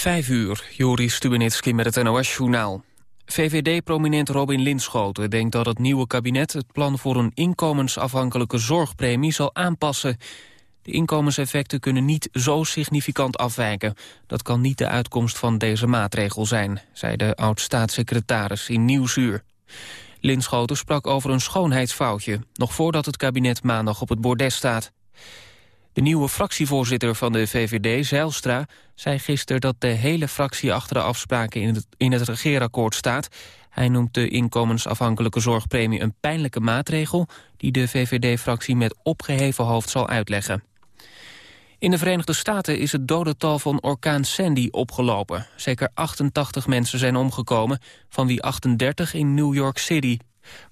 Vijf uur, Joris Stubenitski met het NOS-journaal. VVD-prominent Robin Linschoten denkt dat het nieuwe kabinet... het plan voor een inkomensafhankelijke zorgpremie zal aanpassen. De inkomenseffecten kunnen niet zo significant afwijken. Dat kan niet de uitkomst van deze maatregel zijn... zei de oud-staatssecretaris in Nieuwsuur. Linschoten sprak over een schoonheidsfoutje... nog voordat het kabinet maandag op het bordes staat. De nieuwe fractievoorzitter van de VVD, Zijlstra, zei gisteren dat de hele fractie achter de afspraken in het, regeerakkoord staat. Hij noemt de inkomensafhankelijke zorgpremie een pijnlijke maatregel die de VVD-fractie met opgeheven hoofd zal uitleggen. In de Verenigde Staten is het dodental van orkaan Sandy opgelopen. Zeker 88 mensen zijn omgekomen, van wie 38 in New York City.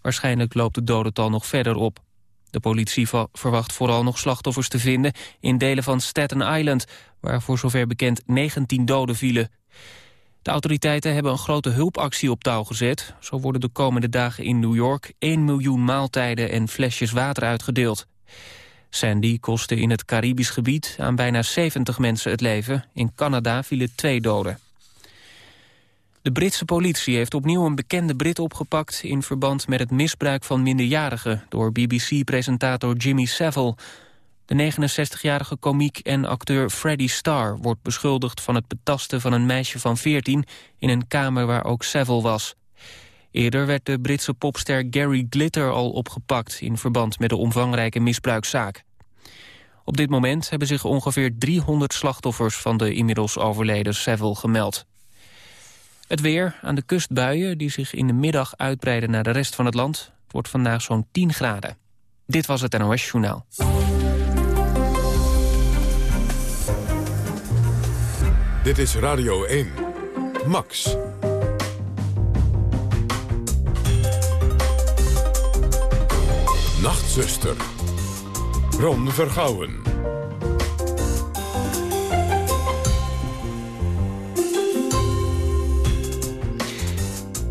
Waarschijnlijk loopt het dodental nog verder op. De politie verwacht vooral nog slachtoffers te vinden in delen van Staten Island, waar voor zover bekend 19 doden vielen. De autoriteiten hebben een grote hulpactie op touw gezet. Zo worden de komende dagen in New York 1 miljoen maaltijden en flesjes water uitgedeeld. Sandy kostte in het Caribisch gebied aan bijna 70 mensen het leven. In Canada vielen twee doden. De Britse politie heeft opnieuw een bekende Brit opgepakt... in verband met het misbruik van minderjarigen... door BBC-presentator Jimmy Savile. De 69-jarige komiek en acteur Freddie Starr wordt beschuldigd... van het betasten van een meisje van 14 in een kamer waar ook Savile was. Eerder werd de Britse popster Gary Glitter al opgepakt... in verband met de omvangrijke misbruikzaak. Op dit moment hebben zich ongeveer 300 slachtoffers... van de inmiddels overleden Savile gemeld. Het weer, aan de kust buien die zich in de middag uitbreiden naar de rest van het land. Het wordt vandaag zo'n 10 graden. Dit was het NOS Journaal. Dit is Radio 1. Max. Nachtzuster. Ron Vergouwen.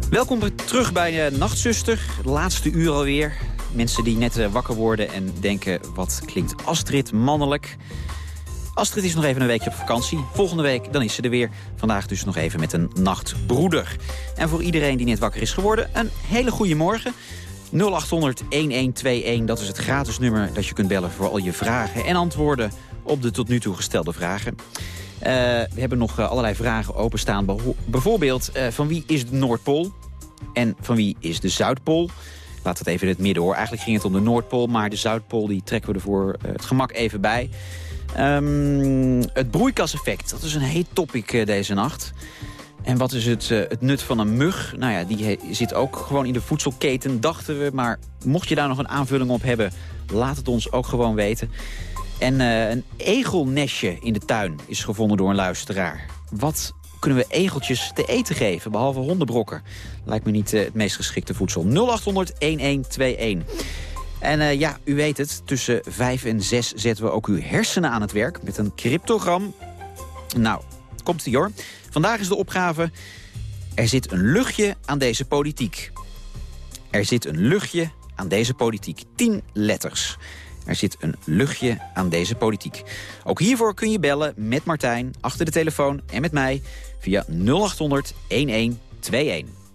Welkom terug bij uh, Nachtzuster, laatste uur alweer. Mensen die net uh, wakker worden en denken, wat klinkt Astrid mannelijk. Astrid is nog even een weekje op vakantie. Volgende week dan is ze er weer. Vandaag dus nog even met een nachtbroeder. En voor iedereen die net wakker is geworden, een hele goede morgen. 0800-1121, dat is het gratis nummer dat je kunt bellen... voor al je vragen en antwoorden op de tot nu toe gestelde vragen. Uh, we hebben nog allerlei vragen openstaan. Bijvoorbeeld, uh, van wie is de Noordpool? En van wie is de Zuidpool? Laat het even in het midden hoor. Eigenlijk ging het om de Noordpool, maar de Zuidpool die trekken we er voor het gemak even bij. Um, het broeikaseffect, dat is een heet topic deze nacht. En wat is het, het nut van een mug? Nou ja, die zit ook gewoon in de voedselketen, dachten we. Maar mocht je daar nog een aanvulling op hebben, laat het ons ook gewoon weten. En uh, een egelnestje in de tuin is gevonden door een luisteraar. Wat kunnen we egeltjes te eten geven, behalve hondenbrokken? Lijkt me niet uh, het meest geschikte voedsel. 0800-1121. En uh, ja, u weet het, tussen 5 en 6 zetten we ook uw hersenen aan het werk... met een cryptogram. Nou, komt-ie hoor. Vandaag is de opgave... Er zit een luchtje aan deze politiek. Er zit een luchtje aan deze politiek. 10 letters. Er zit een luchtje aan deze politiek. Ook hiervoor kun je bellen met Martijn achter de telefoon en met mij via 0800 1121.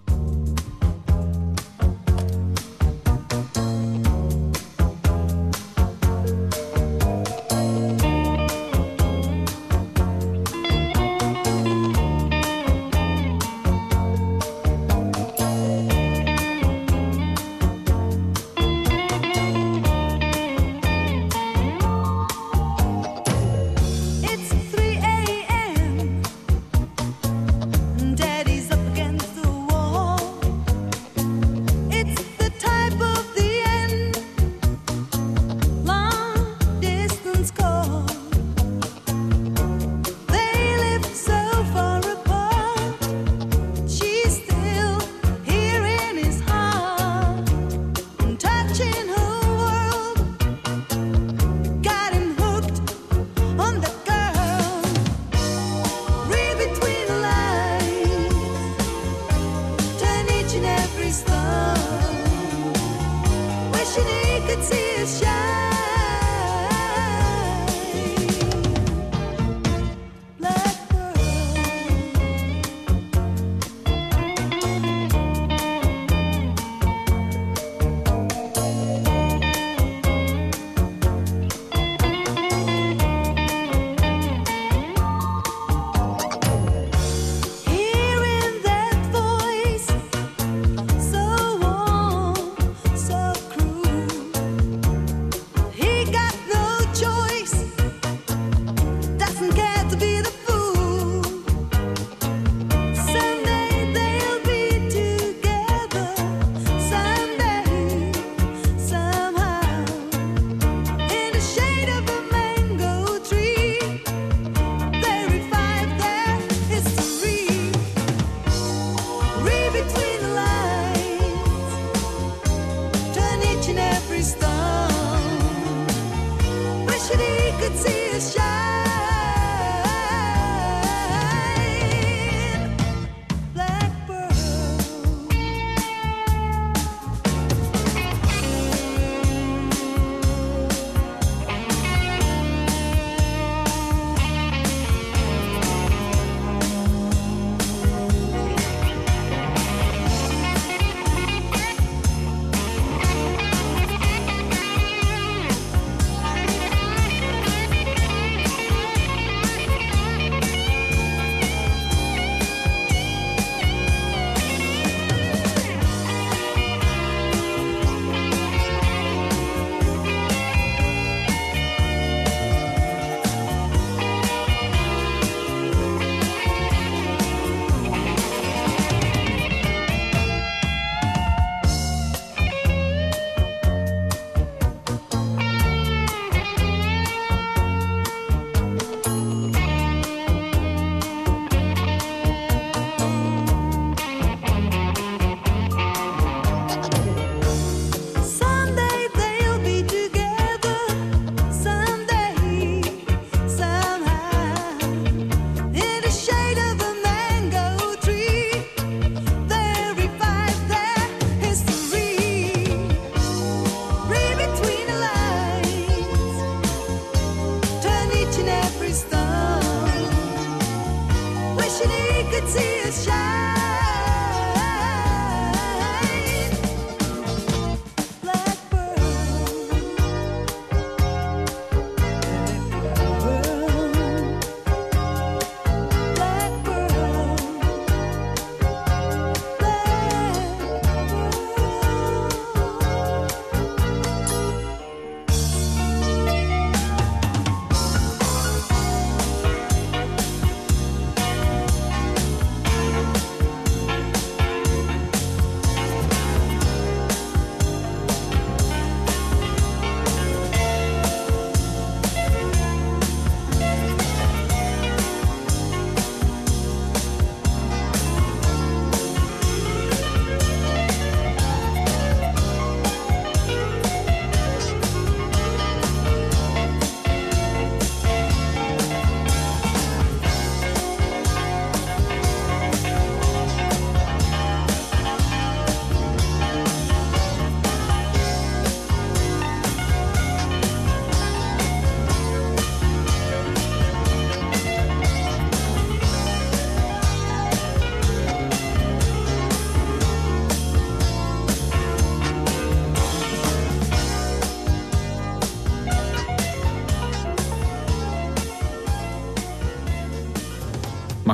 See tears shine.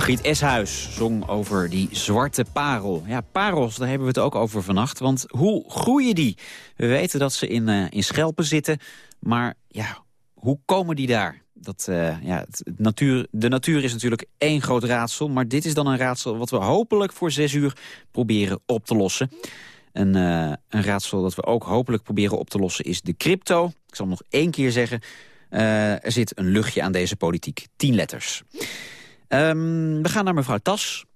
Margriet Eshuis zong over die zwarte parel. Ja, parels, daar hebben we het ook over vannacht. Want hoe groeien die? We weten dat ze in, uh, in schelpen zitten. Maar ja, hoe komen die daar? Dat, uh, ja, natuur, de natuur is natuurlijk één groot raadsel. Maar dit is dan een raadsel wat we hopelijk voor zes uur proberen op te lossen. Een, uh, een raadsel dat we ook hopelijk proberen op te lossen is de crypto. Ik zal nog één keer zeggen. er zit een luchtje aan deze politiek. Tien letters. Um, we gaan naar mevrouw Tas.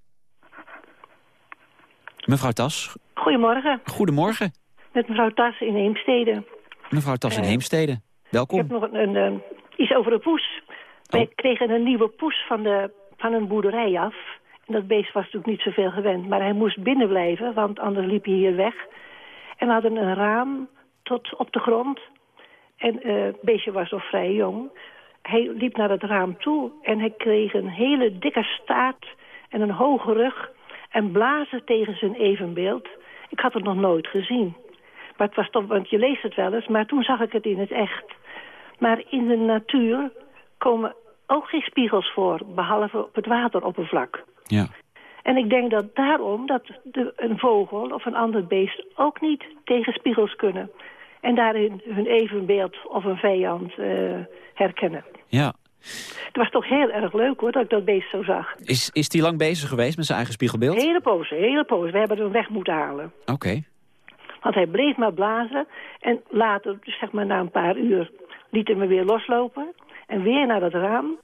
Mevrouw Tas. Goedemorgen. Goedemorgen. Met mevrouw Tas in Heemstede. Mevrouw Tas in uh, Heemstede. Welkom. Ik heb nog een, een, uh, iets over de poes. Wij oh. kregen een nieuwe poes van, de, van een boerderij af. En dat beest was natuurlijk niet zoveel gewend. Maar hij moest binnen blijven, want anders liep hij hier weg. En we hadden een raam tot op de grond. En uh, het beestje was nog vrij jong hij liep naar het raam toe en hij kreeg een hele dikke staart en een hoge rug en blazen tegen zijn evenbeeld. Ik had het nog nooit gezien. Maar het was toch, want je leest het wel eens, maar toen zag ik het in het echt. Maar in de natuur komen ook geen spiegels voor, behalve op het wateroppervlak. Ja. En ik denk dat daarom dat de, een vogel of een ander beest ook niet tegen spiegels kunnen. En daarin hun evenbeeld of een vijand uh, herkennen. Ja. Het was toch heel erg leuk hoor, dat ik dat beest zo zag. Is, is die lang bezig geweest met zijn eigen spiegelbeeld? Hele poos, hele poos. We hebben hem weg moeten halen. Oké. Want hij bleef maar blazen. En later, zeg maar na een paar uur, liet hij me weer loslopen. En weer naar het raam.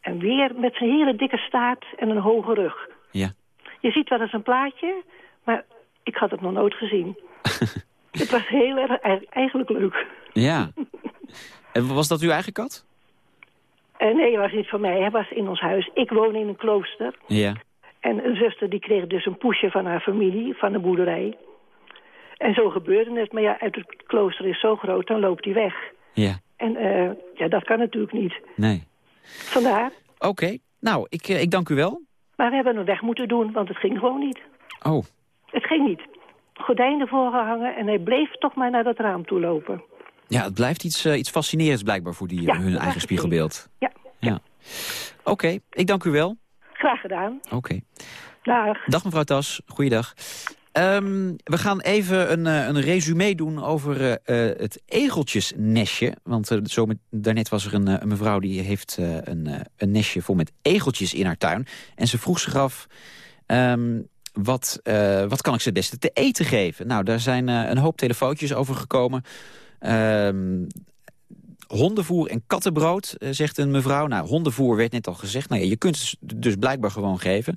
En weer met zijn hele dikke staart en een hoge rug. Ja. Je ziet wel eens een plaatje, maar ik had het nog nooit gezien. het was heel erg, eigenlijk leuk. Ja. En was dat uw eigen kat? Uh, nee, hij was niet van mij. Hij was in ons huis. Ik woon in een klooster. Ja. En een zuster die kreeg dus een poesje van haar familie, van de boerderij. En zo gebeurde het. Maar ja, uit het klooster is zo groot, dan loopt hij weg. Ja. En uh, ja, dat kan natuurlijk niet. Nee. Vandaar. Oké. Okay. Nou, ik, ik dank u wel. Maar we hebben hem weg moeten doen, want het ging gewoon niet. Oh. Het ging niet. Gordijnen voorgehangen en hij bleef toch maar naar dat raam toe lopen. Ja, het blijft iets, uh, iets fascinerends blijkbaar voor die, ja, hun eigen spiegelbeeld. Ja. ja. Oké, okay, ik dank u wel. Graag gedaan. Oké. Okay. Dag. Dag mevrouw Tas, goeiedag. Um, we gaan even een, uh, een resume doen over uh, het egeltjesnestje. Want zo met, daarnet was er een, een mevrouw die heeft een, een nestje vol met egeltjes in haar tuin. En ze vroeg zich af... Um, wat, wat kan ik ze het beste te eten geven? Nou, daar zijn een hoop telefoontjes over gekomen. Um, hondenvoer en kattenbrood, uh, zegt een mevrouw. Nou, hondenvoer werd net al gezegd. Nou ja, je kunt het dus blijkbaar gewoon geven.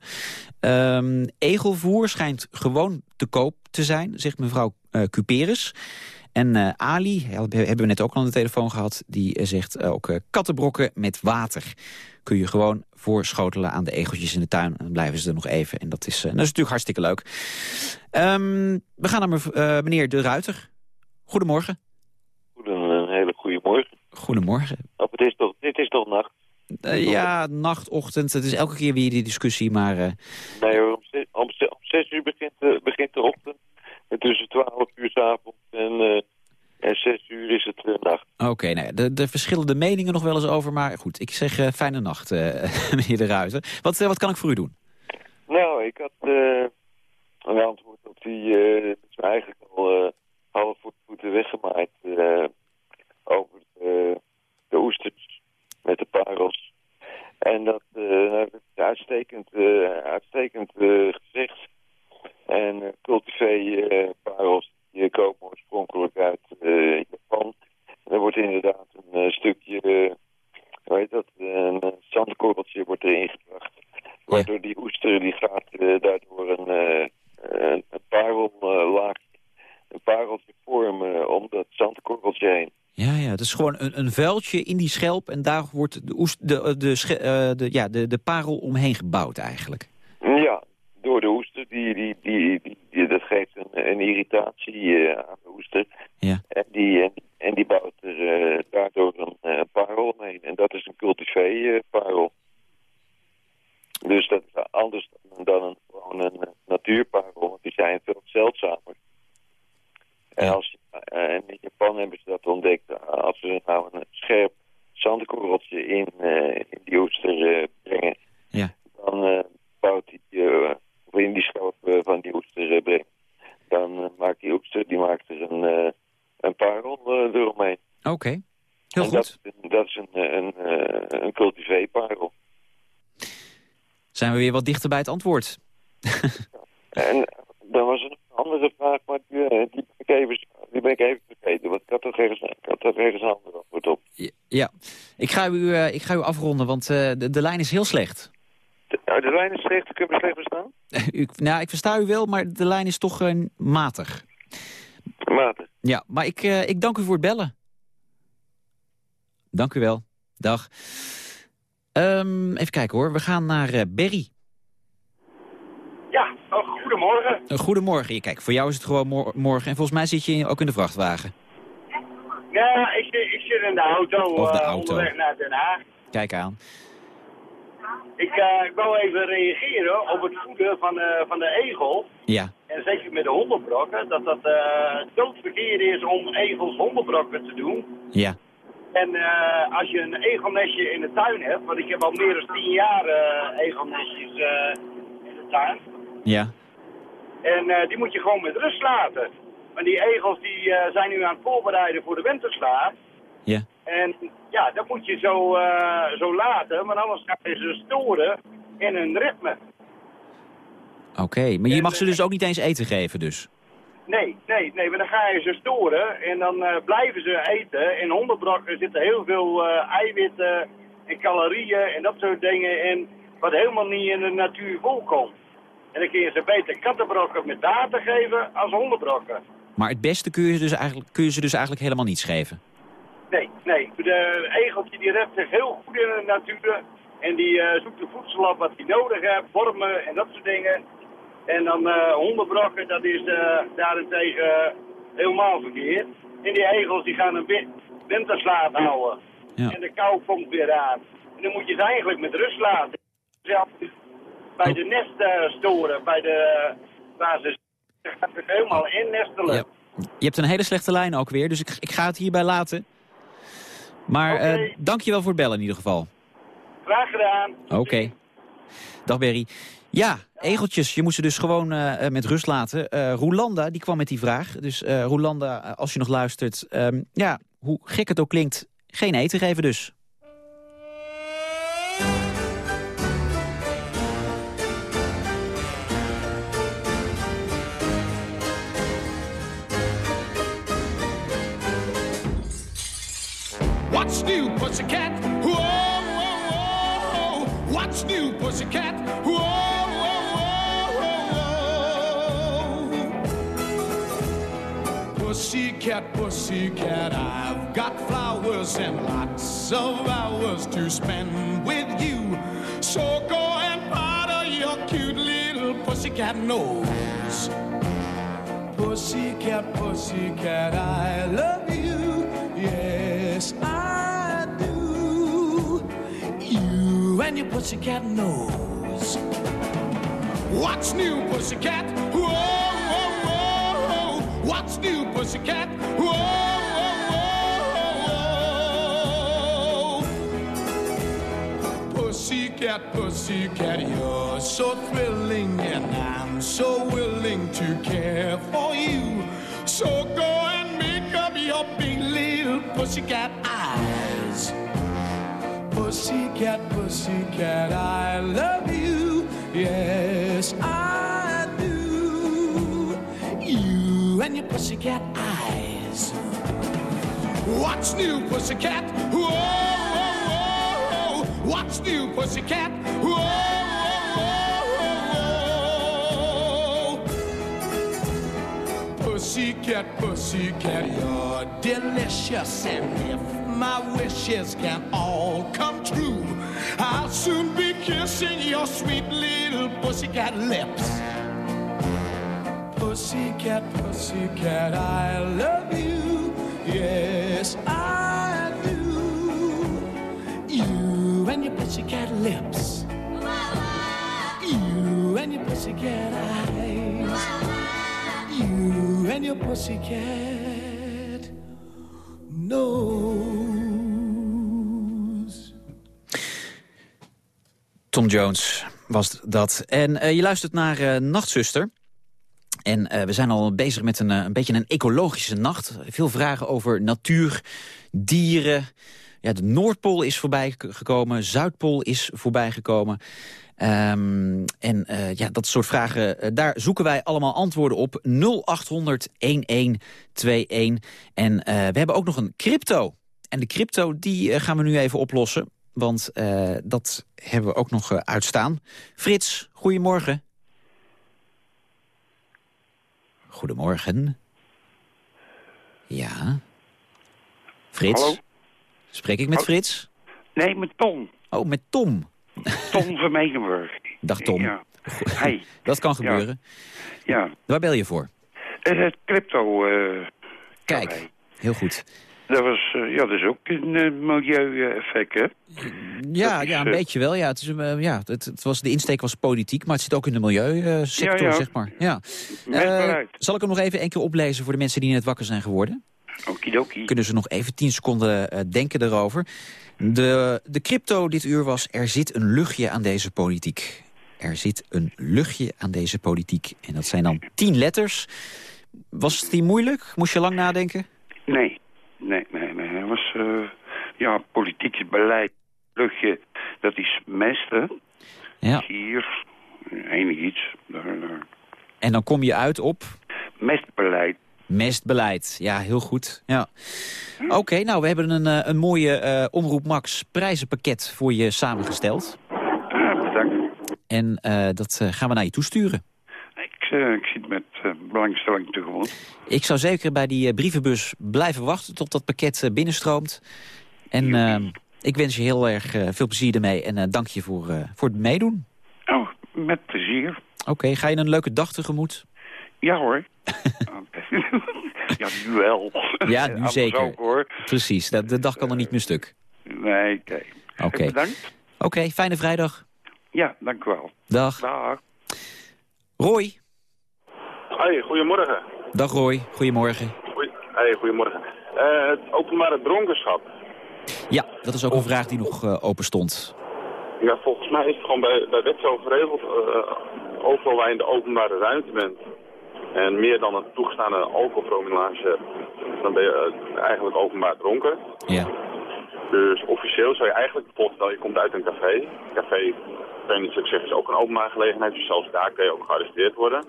Um, egelvoer schijnt gewoon te koop te zijn, zegt mevrouw uh, Cuperus. En uh, Ali, hebben we net ook al aan de telefoon gehad... die zegt ook kattenbrokken met water. Kun je gewoon voorschotelen aan de egeltjes in de tuin. En dan blijven ze er nog even. En dat is, dat is natuurlijk hartstikke leuk. Um, we gaan naar meneer De Ruiter. Goedemorgen. Een hele goede morgen. Goedemorgen. Of het is toch, dit is toch nacht? Ja, nacht, ochtend. Het is elke keer weer die discussie, maar... Nee hoor, om, zes, om, zes uur begint, begint de ochtend. En tussen twaalf uur s avonds en, en zes uur is het nacht. Oké, okay, nou, de, de verschillende meningen nog wel eens over. Maar goed, ik zeg fijne nacht, meneer De Ruiter. Wat, wat kan ik voor u doen? Nou, ik had een antwoord op die... eigenlijk al half voor de voeten weggemaaid over de, de, oesters met de parels. En dat uh, is uitstekend, uh, uitstekend gezegd. En uh, parels die komen oorspronkelijk uit Japan. Er wordt inderdaad een stukje, hoe heet dat, een zandkorreltje wordt erin gebracht. Waardoor die oester die gaat daardoor een, een, parellaagje, een pareltje vormen om dat zandkorreltje heen. Ja, ja, het is gewoon een, een vuiltje in die schelp en daar wordt de, oest, de, de, uh, de, ja, de, de parel omheen gebouwd eigenlijk. Ja, door de oester. Die, die, die, die, die dat geeft een, een irritatie uh, aan de oester. Ja. En, die, en, en die bouwt er uh, daardoor een, een parel omheen. En dat is een cultivé parel. Dus dat is anders dan een, gewoon een natuurparel. Want die zijn veel zeldzamer. En als je en in Japan hebben ze dat ontdekt. Als we nou een scherp zandkorreltje in, uh, in die oester uh, brengen, ja. dan, uh, Heel en goed. Dat, dat is een, een, een, een cultivé-parel. Zijn we weer wat dichter bij het antwoord. En dan was een andere vraag, maar die, eh, die, ben, ik even, die ben ik even vergeten. Want ik had er ergens, ik had er ergens een ander antwoord op. Ja, ik ga u, eh, ik ga u afronden, want eh, de, de lijn is heel slecht. De, de lijn is slecht, kun je me slecht verstaan? u, nou, ik versta u wel, maar de lijn is toch eh, matig. Maarten. Ja, maar ik, ik dank u voor het bellen. Dank u wel. Dag. Ehm, even kijken hoor, we gaan naar Berry. Ja, oh, goedemorgen. Kijk, voor jou is het gewoon mor- morgen. En volgens mij zit je ook in de vrachtwagen. Ja, ik, zit- ik zit in de auto, Of de eh, auto. onderweg naar Den Haag. Kijk aan. Ik, ik wou even reageren op het voeden van, eh, van de egel. Ja, En zeker met de hondenbrokken, dat dat eh doodverkeerd is om egels hondenbrokken te doen. ja, En als je een egelnestje in de tuin hebt, want ik heb al meer dan tien jaar egelnestjes in de tuin. ja. En eh, die moet je gewoon met rust laten. Maar die egels die, eh, zijn nu aan het voorbereiden voor de winterslaap. Ja. En ja, dat moet je zo, eh, zo laten, want anders ga je ze storen in hun ritme. Oké, maar je En, mag ze dus ook niet eens eten geven dus? Nee, nee, nee, want dan ga je ze storen en dan blijven ze eten. In hondenbrokken zitten heel veel eiwitten en calorieën en dat soort dingen in, wat helemaal niet in de natuur voorkomt. En dan kun je ze beter kattenbrokken met data geven als hondenbrokken. Maar het beste kun je, dus eigenlijk, kun je ze dus eigenlijk helemaal niets geven? Nee, nee. De egeltje die redt zich heel goed in de natuur. En die eh, zoekt de voedsel op wat hij nodig heeft, wormen en dat soort dingen. En dan eh hondenbrokken, dat is eh, daarentegen helemaal verkeerd. En die egels die gaan een wi- winterslaap houden. Ja. En de kou komt weer aan. En dan moet je ze eigenlijk met rust laten. Zelfs bij de nest eh, storen, bij de, waar ze gaat helemaal innestelen. Ja. Je hebt een hele slechte lijn ook weer, dus ik, ik ga het hierbij laten. Maar eh dank je wel voor het bellen in ieder geval. Graag gedaan. Oké. Dag Berry. Ja, egeltjes. Je moet ze dus gewoon eh, eh, met rust laten. Eh Roelanda, die kwam met die vraag. Dus eh Roelanda, eh, als je nog luistert. ehm, ja, hoe gek het ook klinkt, geen eten geven dus. What's new, pussycat? Whoa, whoa, whoa. What's new, pussycat? Whoa, whoa, whoa, whoa. Pussycat, pussycat, I've got flowers and lots of hours to spend with you. So go and powder your cute little pussycat nose. Pussycat, pussycat, I love And your pussycat nose. What's new, pussycat? Whoa, whoa, whoa. What's new, pussycat? Whoa, whoa, whoa. Pussycat, pussycat, you're so thrilling, and I'm so willing to care for you. So go and make up your big little pussycat. Pussycat, pussycat, I love you. Yes, I do. You and your pussycat eyes. What's new, pussycat? Whoa, whoa, whoa. What's new, pussycat? Whoa, whoa, whoa. Pussycat, pussycat, you're delicious. And if my wishes can all come true, I'll soon be kissing your sweet little pussycat lips. Pussycat, pussycat, I love you. Yes, I do. You and your pussycat lips. You and your pussycat eyes. You and your pussycat Tom Jones was dat. En eh, je luistert naar eh, Nachtzuster. En eh, we zijn al bezig met een, een beetje een ecologische nacht. Veel vragen over natuur, dieren. Ja, de Noordpool is voorbij gekomen, Zuidpool is voorbij gekomen. Ehm, en ja, dat soort vragen, daar zoeken wij allemaal antwoorden op. 0800 1121. En we hebben ook nog een crypto. En de crypto, die gaan we nu even oplossen. Want eh, dat hebben we ook nog eh, uitstaan. Frits, goedemorgen. Goedemorgen. Ja. Frits? Hallo? Spreek ik met Hallo? Frits? Nee, met Tom. Oh, met Tom. Tom van. Dag Tom. Ja. Hey, Dat kan gebeuren. ja. Waar bel je voor? Het crypto... eh, Kijk, heel goed. Dat was, eh, ja, dat is ook een eh, milieu-effect, hè? Ja, is, ja een eh, beetje wel. Ja, het is, ja, het, het was, de insteek was politiek, maar het zit ook in de milieusector, Ja, ja. zeg maar. Ja. Zal ik hem nog even één keer oplezen voor de mensen die net wakker zijn geworden? Okidoki. Kunnen ze nog even 10 seconden denken erover. De, de crypto dit uur was, er zit een luchtje aan deze politiek. Er zit een luchtje aan deze politiek. En dat zijn dan 10 letters. Was het die moeilijk? Moest je lang nadenken? Nee, nee, nee, nee. Dat was, eh, ja, politiek beleid. Luchtje, dat is mesten. Ja. Hier, enig iets. Daar, daar. En dan kom je uit op Mestbeleid. mestbeleid. Ja, heel goed. Ja. Oké, nou, we hebben een, eh, een mooie eh, Omroep Max prijzenpakket voor je samengesteld. Ah, bedankt. En eh, dat eh, gaan we naar je toesturen. Ik, eh, ik zit met eh, belangstelling tegemoet. Ik zou zeker bij die eh, brievenbus blijven wachten tot dat pakket binnenstroomt. En eh, ik wens je heel erg veel plezier ermee en dank je voor, voor het meedoen. Oh, met plezier. Oké, ga je een leuke dag tegemoet? Ja hoor. Oké. ja, nu wel. Ja, nu Anders zeker. Ook, hoor. Precies, de, de dag kan er niet meer stuk. Nee, oké. Oké. Bedankt. Oké, fijne vrijdag. Ja, dank u wel. Dag. Dag. Roy. Hoi, goedemorgen. Dag Roy, goedemorgen. Goeie, hey, goedemorgen. Eh, het openbare dronkenschap. Ja, dat is ook een vraag die nog eh, open stond. Ja, volgens mij is het gewoon bij, bij wet zo geregeld. eh, overal waar je in de openbare ruimte bent. En meer dan een toegestaande alcoholpromillage dan ben je eigenlijk openbaar dronken. Ja. Dus officieel zou je eigenlijk, bijvoorbeeld stel je komt uit een café. Café, ik zeg, is ook een openbare gelegenheid. Dus zelfs daar kun je ook gearresteerd worden.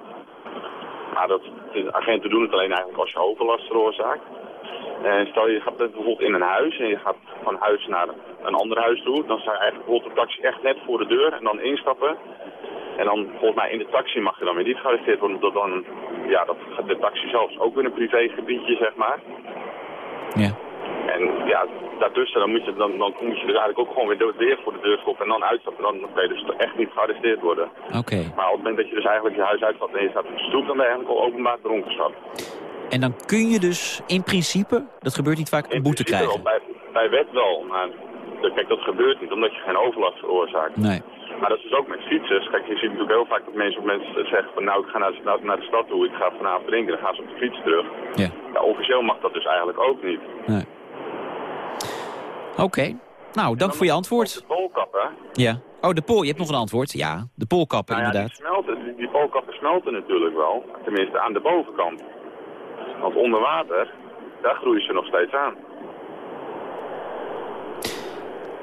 Maar dat, agenten doen het alleen eigenlijk als je overlast veroorzaakt. En stel je gaat bijvoorbeeld in een huis en je gaat van huis naar een ander huis toe. Dan sta je eigenlijk bijvoorbeeld de taxi echt net voor de deur en dan instappen. En dan volgens mij in de taxi mag je dan weer niet gearresteerd worden. Omdat dan, ja, dat, de taxi zelf is ook weer een privégebiedje, zeg maar. Ja. En ja, daartussen dan moet je, dan, dan moet je dus eigenlijk ook gewoon weer, de- weer voor de deur stoppen en dan uitstappen. Dan kan je dus echt niet gearresteerd worden. Oké. Maar op het moment dat je dus eigenlijk je huis uitstapt en je staat op de stoep, dan ben je eigenlijk al openbaar dronkenschap. En dan kun je dus in principe, dat gebeurt niet vaak, een In boete krijgen. wel, bij, bij wet wel, maar kijk, dat gebeurt niet omdat je geen overlast veroorzaakt. Nee. Maar dat is dus ook met fietsers. Kijk, je ziet natuurlijk heel vaak dat mensen, mensen zeggen van nou, ik ga naar, naar, naar de stad toe, ik ga vanavond drinken, dan gaan ze op de fiets terug. Ja. Ja, officieel mag dat dus eigenlijk ook niet. Nee. Oké. Nou, dank voor je antwoord. De polkappen, Ja. Oh, de pol. Je hebt nog een antwoord. Ja, de polkappen nou ja, die, inderdaad. smelten, die, die polkappen smelten natuurlijk wel. Tenminste, aan de bovenkant. Want onder water, daar groeien ze nog steeds aan.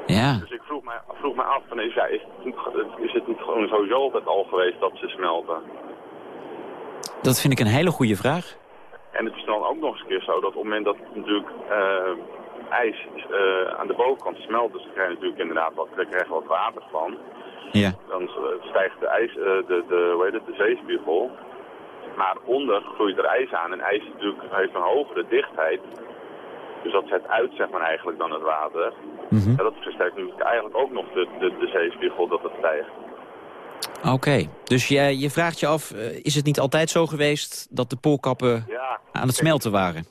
Ja. Dus ik vroeg mij, vroeg mij af, van, is, ja, is, het niet, is het niet gewoon sowieso altijd al geweest dat ze smelten? Dat vind ik een hele goede vraag. En het is dan ook nog eens een keer zo dat op het moment dat natuurlijk eh, ijs eh, aan de bovenkant smelt, dus dan krijg je natuurlijk inderdaad wat, dan krijg je wat water van. Ja. Dan eh, stijgt de, ijs, eh, de, de, hoe heet het, de zeespiegel. Maar onder groeit er ijs aan en ijs natuurlijk, heeft een hogere dichtheid. Dus dat zet uit zeg maar eigenlijk dan het water. Mhm. En dat versterkt nu eigenlijk ook nog de, de, de zeespiegel dat het stijgt. Oké. Dus jij, je vraagt je af, is het niet altijd zo geweest dat de polkappen Ja. aan het smelten waren?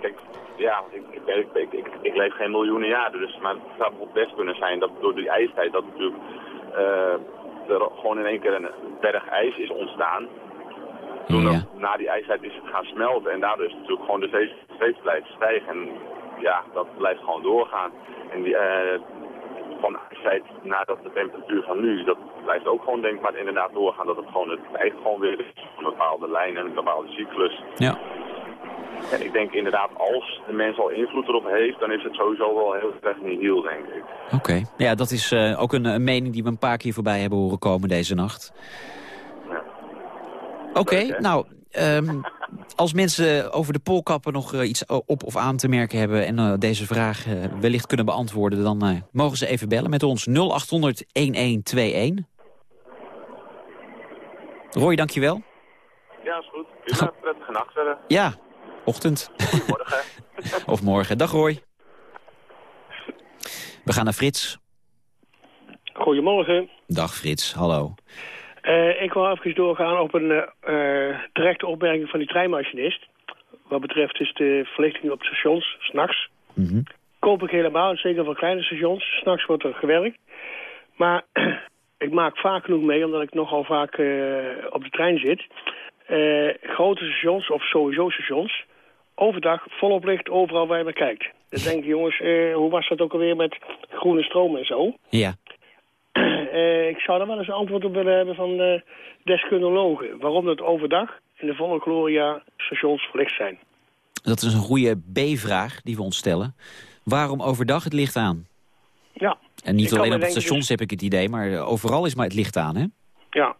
Kijk, ja, ik, ik, ik, ik, leef geen miljoenen jaren, dus, maar het zou bijvoorbeeld best kunnen zijn dat door die ijstijd dat natuurlijk eh, er gewoon in één keer een berg ijs is ontstaan. Toen Ja. na die ijstijd is het gaan smelten en daardoor is natuurlijk gewoon de zee steeds blijven stijgen. En ja, dat blijft gewoon doorgaan. En die, eh, gewoon ijstijd nadat de temperatuur van nu, dat blijft ook gewoon denkbaar inderdaad doorgaan. Dat het gewoon, het blijft gewoon weer een bepaalde lijn en een bepaalde cyclus. Ja. En ik denk inderdaad, als de mens al invloed erop heeft, dan is het sowieso wel heel erg nihil, denk ik. Oké. Ja, dat is eh, ook een, een mening die we een paar keer voorbij hebben horen komen deze nacht. Ja. Oké, nou, ehm, als mensen over de polkappen nog eh, iets op of aan te merken hebben... en eh, deze vraag wellicht kunnen beantwoorden... dan mogen ze even bellen met ons 0800-1121. Roy, dankjewel. Ja, is goed. Prima, prettige nacht verder. Ja, ochtend. Morgen. of morgen. Dag Roy. We gaan naar Frits. Goedemorgen. Dag Frits, hallo. Eh, ik wil even doorgaan op een eh, eh, directe opmerking van die treinmachinist. Wat betreft is de verlichting op stations, s'nachts. Mhm. Koop ik helemaal, zeker voor kleine stations. S'nachts wordt er gewerkt. Maar ik maak vaak genoeg mee, omdat ik nogal vaak eh, op de trein zit. Eh, grote stations, of sowieso stations, overdag volop licht overal waar je maar kijkt. Dan denk ik, jongens, eh, hoe was dat ook alweer met groene stroom en zo? Ja. Eh, ik zou daar wel eens een antwoord op willen hebben van de deskundigen. Waarom dat overdag in de volle gloria stations verlicht zijn. Dat is een goede B-vraag die we ons stellen. Waarom overdag het licht aan? Ja. En niet alleen op de denken, stations heb ik het idee, maar overal is maar het licht aan, hè? Ja.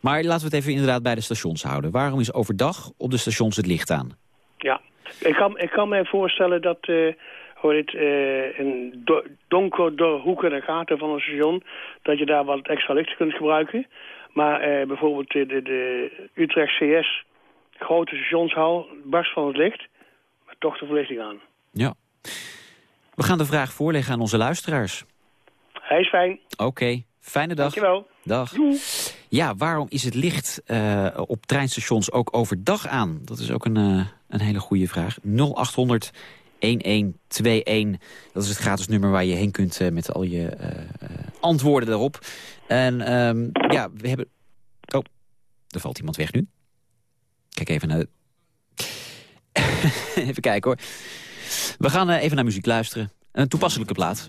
Maar laten we het even inderdaad bij de stations houden. Waarom is overdag op de stations het licht aan? Ik kan, ik kan me voorstellen dat eh hoe heet, het, eh, een do donker door hoeken en gaten van een station... dat je daar wat extra licht kunt gebruiken. Maar eh, bijvoorbeeld de, de, de Utrecht CS, grote stationshal, barst van het licht... maar toch de verlichting aan. Ja. We gaan de vraag voorleggen aan onze luisteraars. Hij is fijn. Oké, fijne dag. Dankjewel. Dag. Ja, waarom is het licht eh, op treinstations ook overdag aan? Dat is ook een, eh, een hele goede vraag. 0800 1121. Dat is het gratis nummer waar je heen kunt eh, met al je antwoorden daarop. En ehm, ja, we hebben... Oh, er valt iemand weg nu. Kijk even naar... even kijken hoor. We gaan even naar muziek luisteren. Een toepasselijke plaat.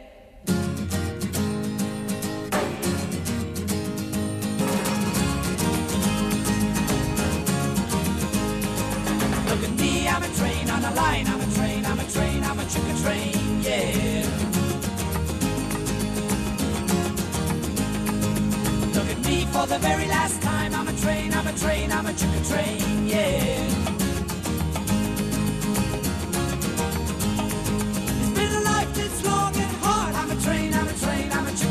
Line, I'm a train, I'm a train, I'm a chicken train, yeah. Look at me for the very last time, I'm a train, I'm a train, I'm a chicken train, yeah. It's been a life that's long and hard, I'm a train, I'm a train, I'm a chicken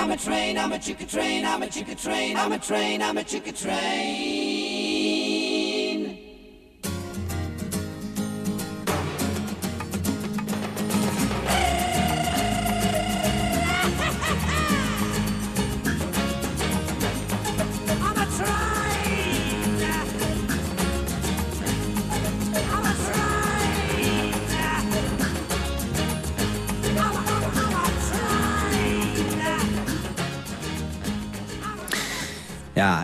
I'm a train, I'm a chicka train, I'm a chicka train, I'm a train, I'm a chicka train.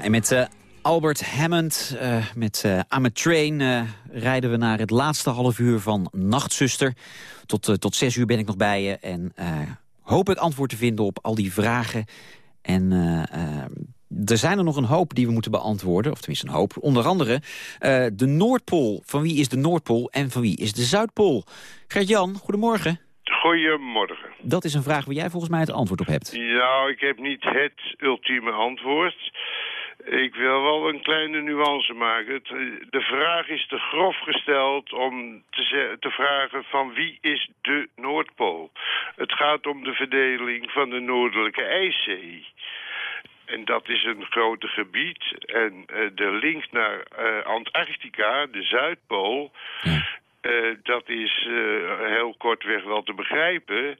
En met eh, Albert Hammond, eh, met I'm a Train... rijden we naar het laatste half uur van Nachtzuster. Tot, tot zes uur ben ik nog bij je en hoop ik antwoord te vinden op al die vragen. En er zijn er nog een hoop die we moeten beantwoorden, of tenminste een hoop. Onder andere de Noordpool. Van wie is de Noordpool en van wie is de Zuidpool? Gert-Jan, goedemorgen. Goedemorgen. Dat is een vraag waar jij volgens mij het antwoord op hebt. Nou, ik heb niet het ultieme antwoord. Ik wil wel een kleine nuance maken. Het, eh, De vraag is te grof gesteld om te, te vragen van wie is de Noordpool. Het gaat om de verdeling van de Noordelijke IJszee. En dat is een grote gebied. En eh, de link naar eh, Antarctica, de Zuidpool... dat is heel kortweg wel te begrijpen...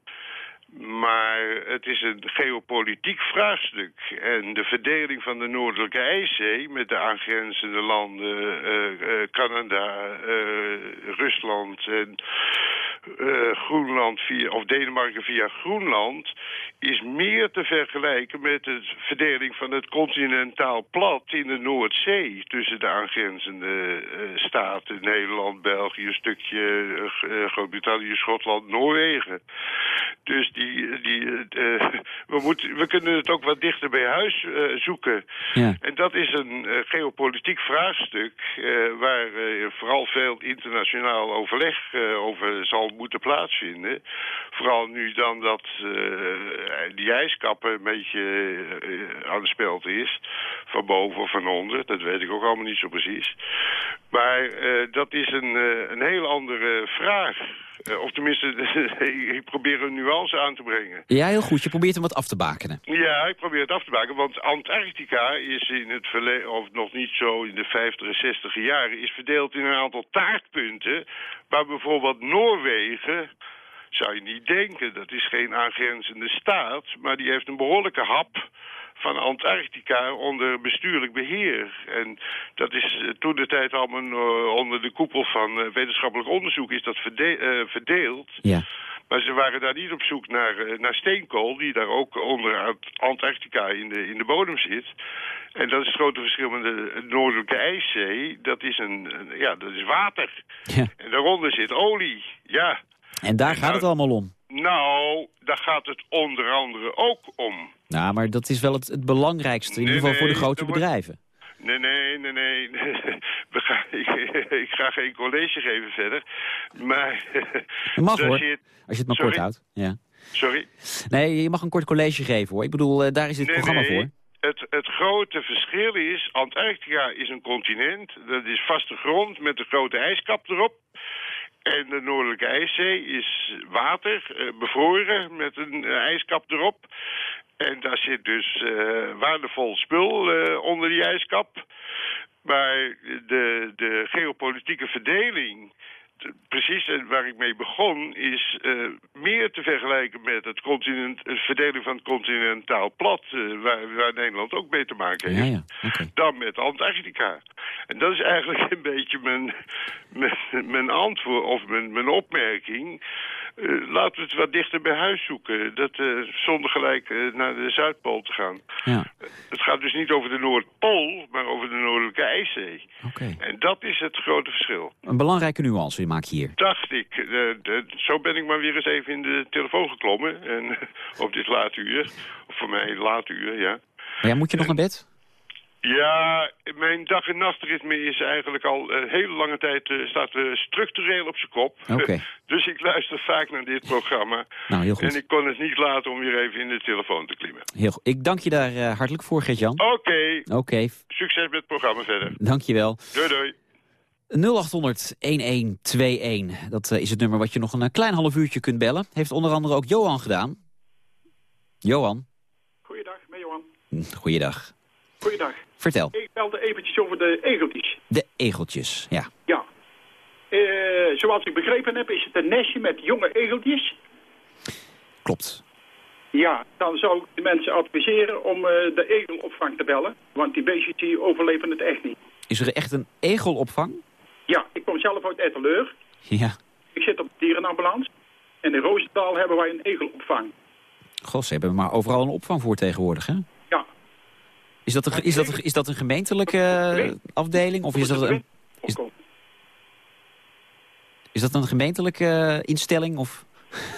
Maar het is een geopolitiek vraagstuk. En de verdeling van de Noordelijke IJszee... met de aangrenzende landen eh, Canada, eh, Rusland en eh, Groenland... Via, of Denemarken via Groenland... is meer te vergelijken met de verdeling van het continentaal plat... in de Noordzee tussen de aangrenzende eh, staten... Nederland, België, een stukje eh, Groot-Brittannië, Schotland, Noorwegen... Dus die, die, we, moeten, we kunnen het ook wat dichter bij huis zoeken. Ja. En dat is een geopolitiek vraagstuk... waar vooral veel internationaal overleg over zal moeten plaatsvinden. Vooral nu dan dat eh, die ijskappen een beetje eh, aan de speld is. Van boven of van onder, dat weet ik ook allemaal niet zo precies. Maar eh, dat is een, een heel andere vraag... Eh, of tenminste, ik probeer een nuance aan te brengen. Ja, heel goed. Je probeert hem wat af te bakenen. Ja, ik probeer het af te maken, want Antarctica is in het verleden, of nog niet zo in de 50 en 60 jaren, is verdeeld in een aantal taartpunten, waar bijvoorbeeld Noorwegen, zou je niet denken, dat is geen aangrenzende staat, maar die heeft een behoorlijke hap van Antarctica onder bestuurlijk beheer. En dat is eh, toen de tijd allemaal eh, onder de koepel van eh, wetenschappelijk onderzoek is dat verde- verdeeld. Ja. Maar ze waren daar niet op zoek naar, naar steenkool, die daar ook onder Ant- Antarctica in de, in de bodem zit. En dat is het grote verschil met de Noordelijke IJszee. Dat is, een, een- ja, dat is water. Ja. En daaronder zit olie. Ja, En daar gaat het allemaal om. Nou, daar gaat het onder andere ook om. Nou, maar dat is wel het, het belangrijkste, in ieder geval voor de nee, grote bedrijven. Nee, nee, nee, nee. We gaan, ik, ik ga geen college geven verder. Maar... Dat mag hoor, zit- als je het maar Sorry? kort houdt. Ja. Sorry? Nee, je mag een kort college geven hoor. Ik bedoel, eh, daar is dit Nee, programma nee. voor. Het, het grote verschil is, Antarctica is een continent. Dat is vaste grond met een grote ijskap erop. En de Noordelijke IJszee is water, eh, bevroren met een eh, ijskap erop. En daar zit dus eh, waardevol spul onder die ijskap. Maar de, de geopolitieke verdeling, precies waar ik mee begon, is eh, meer te vergelijken met het continent, de verdeling van het continentaal plat, eh, waar, waar Nederland ook mee te maken Ja, heeft, ja. dan met Antarctica. En dat is eigenlijk een beetje mijn, mijn, mijn antwoord of mijn, mijn opmerking. Eh, laten we het wat dichter bij huis zoeken. Dat, eh, zonder gelijk eh, naar de Zuidpool te gaan. Ja. Het gaat dus niet over de Noordpool, maar over de Noordelijke IJszee. Oké. En dat is het grote verschil. Een belangrijke nuance maak je hier. Dacht ik. zo ben ik maar weer eens even in de telefoon geklommen. En op dit late uur. Of voor mij laat uur, ja. Maar ja, moet je nog naar bed? Ja, mijn dag- en nachtritme is eigenlijk al een hele lange tijd eh, staat eh, structureel op zijn kop. Oké. dus ik luister vaak naar dit programma. Nou, heel goed. En ik kon het niet laten om weer even in de telefoon te klimmen. Heel goed. Ik dank je daar eh, hartelijk voor, Gert-Jan. Oké, Oké, succes met het programma verder. dank je wel. Doei doei. 0800-1121. Dat is het nummer wat je nog een klein half uurtje kunt bellen. Heeft onder andere ook Johan gedaan. Johan. Goeiedag, met Johan. Goeiedag. Goeiedag. Vertel. Ik belde eventjes over de egeltjes. De egeltjes, ja. Ja. Eh, zoals ik begrepen heb, is het een nestje met jonge egeltjes. Klopt. Ja, dan zou ik de mensen adviseren om eh, de egelopvang te bellen. Want die beestjes die overleven het echt niet. Is er echt een egelopvang? Ja, ik kom zelf uit Etteleur. Ja. Ik zit op de dierenambulance. En in Roosendaal hebben wij een egelopvang. God, ze hebben maar overal een opvang voor tegenwoordig, hè? Is dat een, is dat een, is dat een gemeentelijke eh, afdeling? Of is dat een, is, is dat een gemeentelijke eh, instelling? Of?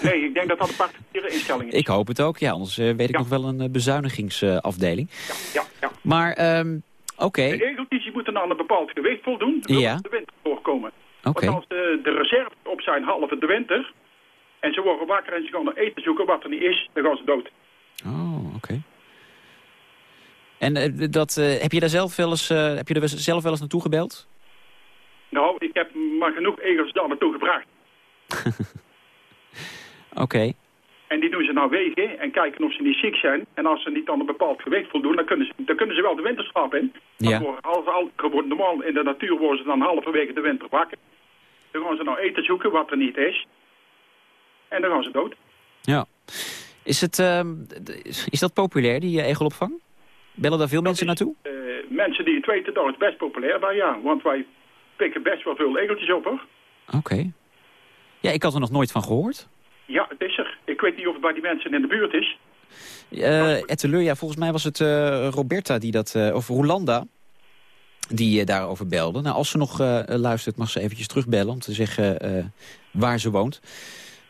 Nee, ik denk dat dat een particuliere instelling is. Ik hoop het ook, ja. Anders eh, weet ik nog wel een bezuinigingsafdeling. Ja, ja. Maar, ehm, oké. De egeltjes die moeten aan een bepaald gewicht voldoen. wil Ja. de winter voorkomen. Oké. Want als de, de reserves op zijn halve de winter... en ze worden wakker en ze gaan naar eten zoeken wat er niet is... dan gaan ze dood. Oh, oké. En eh, dat, eh, heb je daar zelf wel eens, eh, heb je er zelf wel eens naartoe gebeld? Nou, ik heb maar genoeg egels daar naartoe gebracht. Oké. En die doen ze nou wegen en kijken of ze niet ziek zijn. En als ze niet aan een bepaald gewicht voldoen, dan kunnen ze, dan kunnen ze wel de winterslaap in. Ja. Als, al, gewoon normaal in de natuur worden ze dan halverwege de winter wakker. Dan gaan ze nou eten zoeken wat er niet is. En dan gaan ze dood. Ja. Is, het, ehm, is dat populair, die egelopvang? Bellen daar veel mensen naartoe? Eh, mensen die het weten, dat is best populair daar, ja. Want wij pikken best wel veel egeltjes op, hoor. Oké. Ja, ik had er nog nooit van gehoord. Ja, het is er. Ik weet niet of het bij die mensen in de buurt is. Eh Etteleur, ja, volgens mij was het eh, Roberta die dat, of Rolanda, die daarover belde. Nou, als ze nog luistert, mag ze eventjes terugbellen om te zeggen waar ze woont.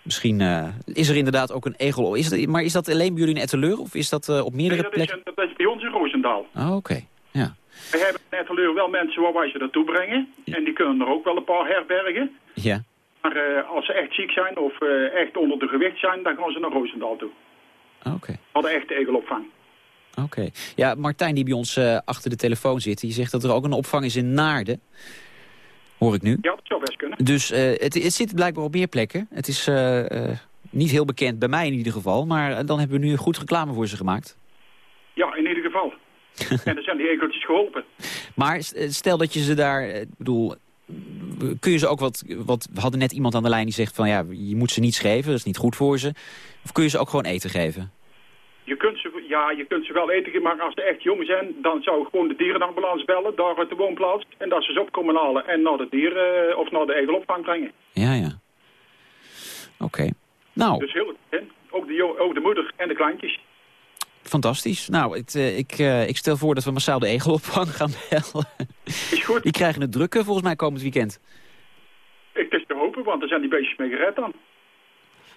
Misschien eh, is er inderdaad ook een egel. Is het, maar is dat alleen bij jullie in Etteleur of is dat eh, op meerdere Nee, dat, is, plekken? een- dat is bij ons in Roosendaal. Oh, Oké, ja. We hebben in Etteleur wel mensen waar wij ze naartoe brengen. En die kunnen er ook wel een paar herbergen. Ja, Maar eh, als ze echt ziek zijn of echt onder de gewicht zijn, dan gaan ze naar Roosendaal toe. oké. We hadden echt de egelopvang. Oké. Ja, Martijn die bij ons achter de telefoon zit, die zegt dat er ook een opvang is in Naarden. Hoor ik nu. Ja, dat zou best kunnen. Dus eh, het, het zit blijkbaar op meer plekken. Het is eh, eh, niet heel bekend, bij mij in ieder geval. Maar dan hebben we nu goed reclame voor ze gemaakt. Ja, in ieder geval. en dan zijn die egeltjes geholpen. Maar stel dat je ze daar... Ik bedoel, kun je ze ook wat... wat we hadden net iemand aan de lijn die zegt van... ja, je moet ze niets geven, dat is niet goed voor ze. Of kun je ze ook gewoon eten geven? Je kunt ja, je kunt ze wel eten geven, maar als ze echt jong zijn, dan zou ik gewoon de dierenambulance bellen, daar uit de woonplaats. En dat ze ze op komen halen en naar de dieren of naar de egelopvang brengen. Ja, ja. Oké. Nou, Dus heel hè? ook, de, ook de moeder en de kleintjes. fantastisch. Nou, het, eh, ik, eh, ik stel voor dat we massaal de egelopvang gaan bellen. Is goed. Die krijgen het drukken volgens mij komend weekend. Ik is te hopen, want er zijn die beestjes mee gered dan.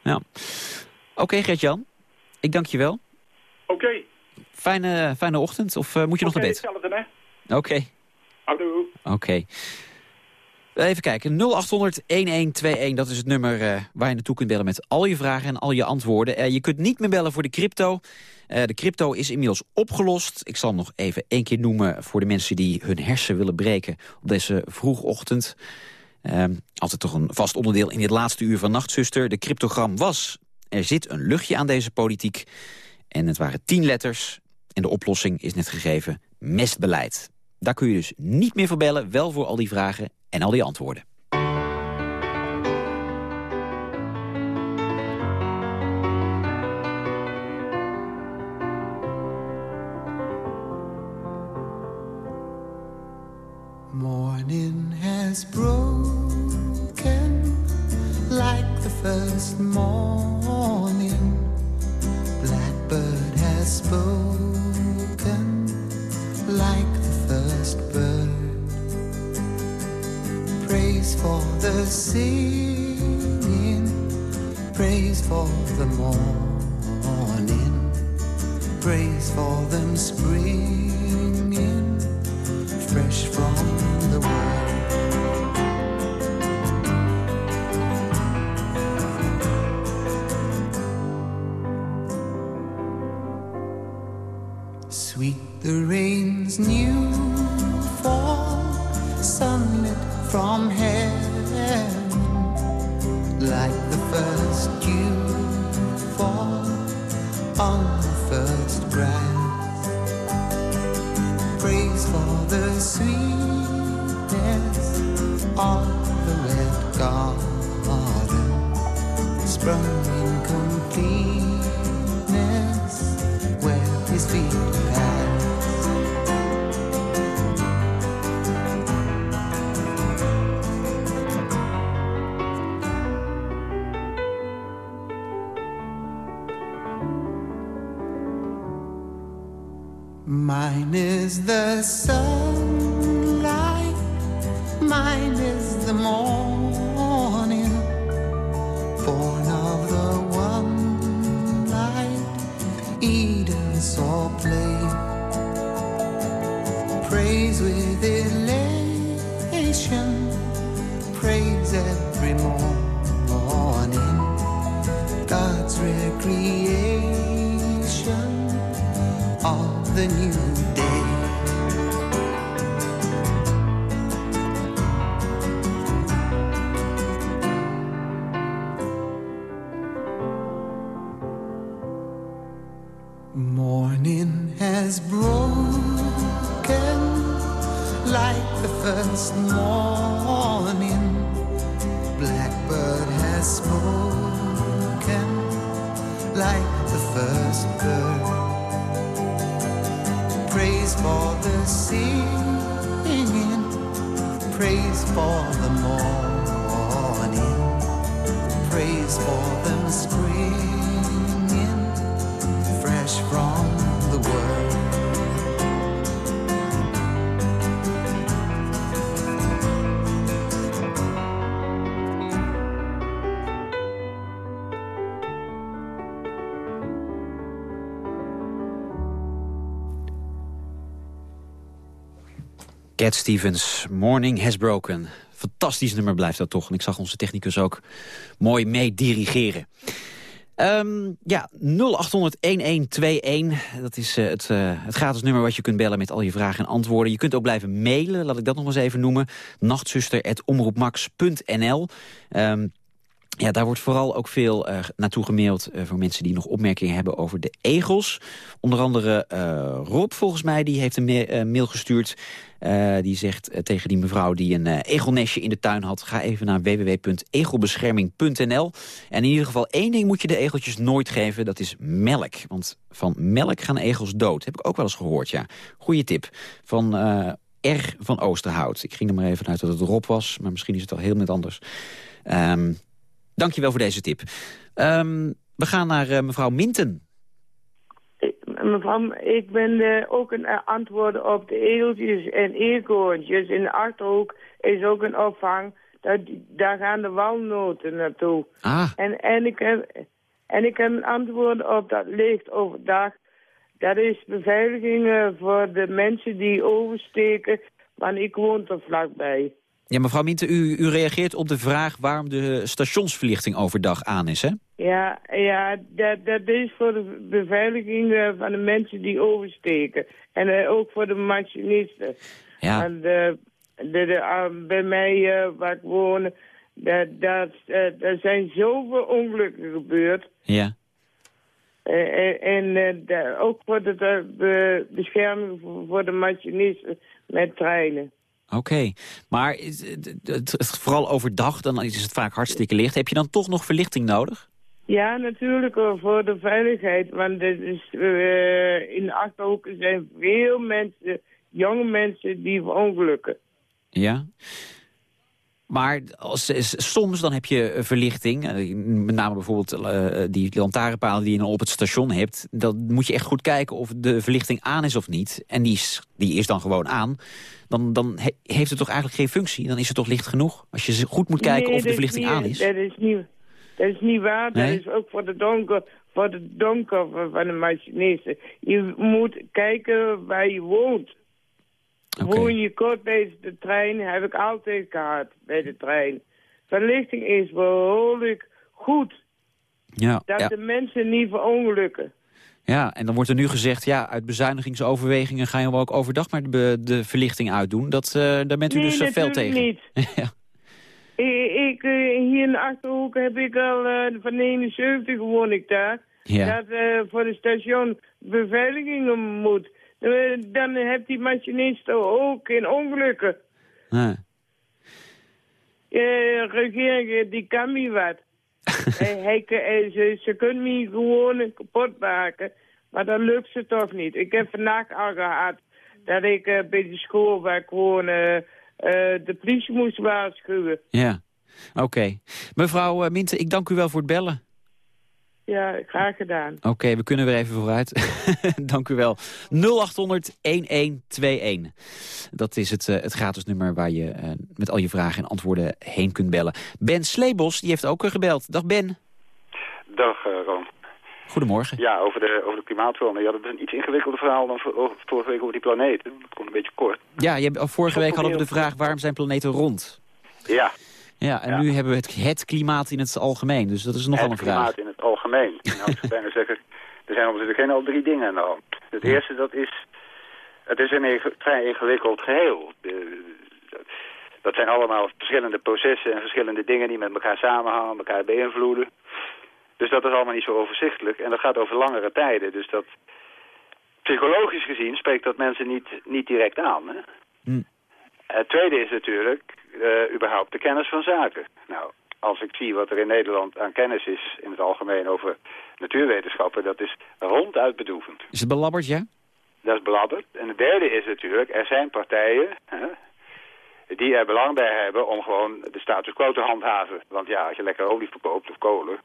Ja. Oké, Gert-Jan. Ik dank je wel. Oké. Fijne, fijne ochtend. Of eh, moet je nog naar bed? hetzelfde hè. Oké. Houdoe. Oké. Even kijken. 0800-1121, dat is het nummer eh, waar je naartoe kunt bellen met al je vragen en al je antwoorden. Eh, je kunt niet meer bellen voor de crypto. De crypto is inmiddels opgelost. Ik zal hem nog even één keer noemen voor de mensen die hun hersen willen breken op deze vroegochtend. Eh, altijd toch een vast onderdeel in dit laatste uur van Nachtzuster. De cryptogram was, er zit een luchtje aan deze politiek. En het waren tien letters. En de oplossing is net gegeven, mestbeleid. Daar kun je dus niet meer voor bellen, wel voor al die vragen en al die antwoorden. Morning has broken like the first morning. Spoken like the first bird. Praise for the singing, praise for the morning, praise for them springing fresh from The rain's new fall, sunlit from heaven, like the first dew fall on the first grass. Praise for the sweetness of the red garden sprung is the sunlight, Cat Stevens, Morning Has Broken. Fantastisch nummer blijft dat toch. En ik zag onze technicus ook mooi mee dirigeren. Ehm, ja, 0800-1121. Dat is eh, het, eh, het gratis nummer wat je kunt bellen met al je vragen en antwoorden. Je kunt ook blijven mailen, laat ik dat nog eens even noemen. Nachtzuster.omroepmax.nl Ehm ja, daar wordt vooral ook veel eh, naartoe gemaild eh, voor mensen die nog opmerkingen hebben over de egels. Onder andere eh, Rob, volgens mij, die heeft een ma- mail gestuurd. Die zegt tegen die mevrouw die een egelnestje in de tuin had... ga even naar www.egelbescherming.nl. En in ieder geval één ding moet je de egeltjes nooit geven, dat is melk. Want van melk gaan egels dood. Heb ik ook wel eens gehoord, ja. Goeie tip. Van... R van Oosterhout. Ik ging er maar even uit dat het Rob was, maar misschien is het al heel net anders. Ehm Dankjewel voor deze tip. Ehm, we gaan naar eh, mevrouw Minten. Mevrouw, ik ben eh, ook een eh, antwoord op de egeltjes en eekhoorntjes. In de Achterhoek is ook een opvang. Daar, daar gaan de walnoten naartoe. Ah. En, en, ik heb, en ik heb een antwoord op dat licht overdag. Dat is beveiliging voor de mensen die oversteken. Want ik woon er vlakbij. Ja, mevrouw Minten, u, u reageert op de vraag waarom de stationsverlichting overdag aan is, hè? Ja, ja dat, dat is voor de beveiliging eh, van de mensen die oversteken. En eh, ook voor de machinisten. Ja. Want, eh, de, de, ah, bij mij, waar ik woon, dat, dat, er zijn zoveel ongelukken gebeurd. Ja. En ook voor de, de be- bescherming voor de machinisten met treinen. Oké, maar het, het- het- vooral overdag, dan is het vaak hartstikke licht. Heb je dan toch nog verlichting nodig? Ja, natuurlijk voor de veiligheid. Want het is, eh, in de Achterhoeken zijn veel mensen, jonge mensen, die verongelukken. Ja. Maar als, soms dan heb je eh, verlichting. eh, Met name bijvoorbeeld eh, die lantaarnpalen die je dan op het station hebt. Dan moet je echt goed kijken of de verlichting aan is of niet. En die is, die is dan gewoon aan. Dan, dan he- heeft het toch eigenlijk geen functie. Dan is het toch licht genoeg. Als je goed moet kijken Nee, of de verlichting niet- aan is. Dat is niet, dat is niet waar. Nee? Dat is ook voor de donker, voor de donker van de machinisten. Je moet kijken waar je woont. Woon je kort bij de trein, heb ik altijd gehad bij de trein. Verlichting is behoorlijk goed. Ja, Dat ja. de mensen niet verongelukken. ja, en dan wordt er nu gezegd... ja, uit bezuinigingsoverwegingen ga je wel ook overdag maar de, de verlichting uitdoen. Dat, eh, daar bent u nee, dus eh, fel natuurlijk tegen. niet. ja. Ik, eh, hier in de Achterhoek heb ik al eh, van 79 woon ik daar. Ja. Dat eh, voor het station beveiliging moet. Eh, dan heeft die machinist ook geen ongelukken. Ah. De regering eh, die kan niet wat. hij, ze, ze kunnen me gewoon kapot maken. Maar dat lukt ze toch niet. Ik heb vandaag al gehad dat ik bij de school waar ik woon de politie moest waarschuwen. Ja, oké. Mevrouw eh, Minte, ik dank u wel voor het bellen. Ja, graag gedaan. Oké, we kunnen weer even vooruit. Dank u wel. 0800-1121. Dat is het, eh, het gratis nummer waar je eh, met al je vragen en antwoorden heen kunt bellen. Ben Sleebos, die heeft ook eh, gebeld. Dag Ben. Dag eh, Ron. Goedemorgen. Ja, over de, over de klimaatzone. Ja, dat is een iets ingewikkelder verhaal dan vorige week over die planeten. Dat komt een beetje kort. Ja, je, hebt- vorige week hadden we de vraag waarom zijn planeten rond? Ja, Ja, en Ja. nu hebben we het, het klimaat in het algemeen. Dus dat is nogal het een vraag. Algemeen. nou, ik zou bijna zeggen, er zijn op zich geen al drie dingen aan de hand. Het eerste, dat is, het is een vrij ingewikkeld geheel. De- dat zijn allemaal verschillende processen en verschillende dingen die met elkaar samenhangen, elkaar beïnvloeden. Dus dat is allemaal niet zo overzichtelijk. En dat gaat over langere tijden. Dus dat, psychologisch gezien spreekt dat mensen niet, niet direct aan. Hè? Hm. Het tweede is natuurlijk eh, überhaupt de kennis van zaken. Nou, als ik zie wat er in Nederland aan kennis is in het algemeen over natuurwetenschappen, dat is ronduit bedroevend. Is het belabberd, ja? Dat is belabberd. En het derde is natuurlijk, er zijn partijen hè, die er belang bij hebben om gewoon de status quo te handhaven. Want ja, als je lekker olie verkoopt of kolen,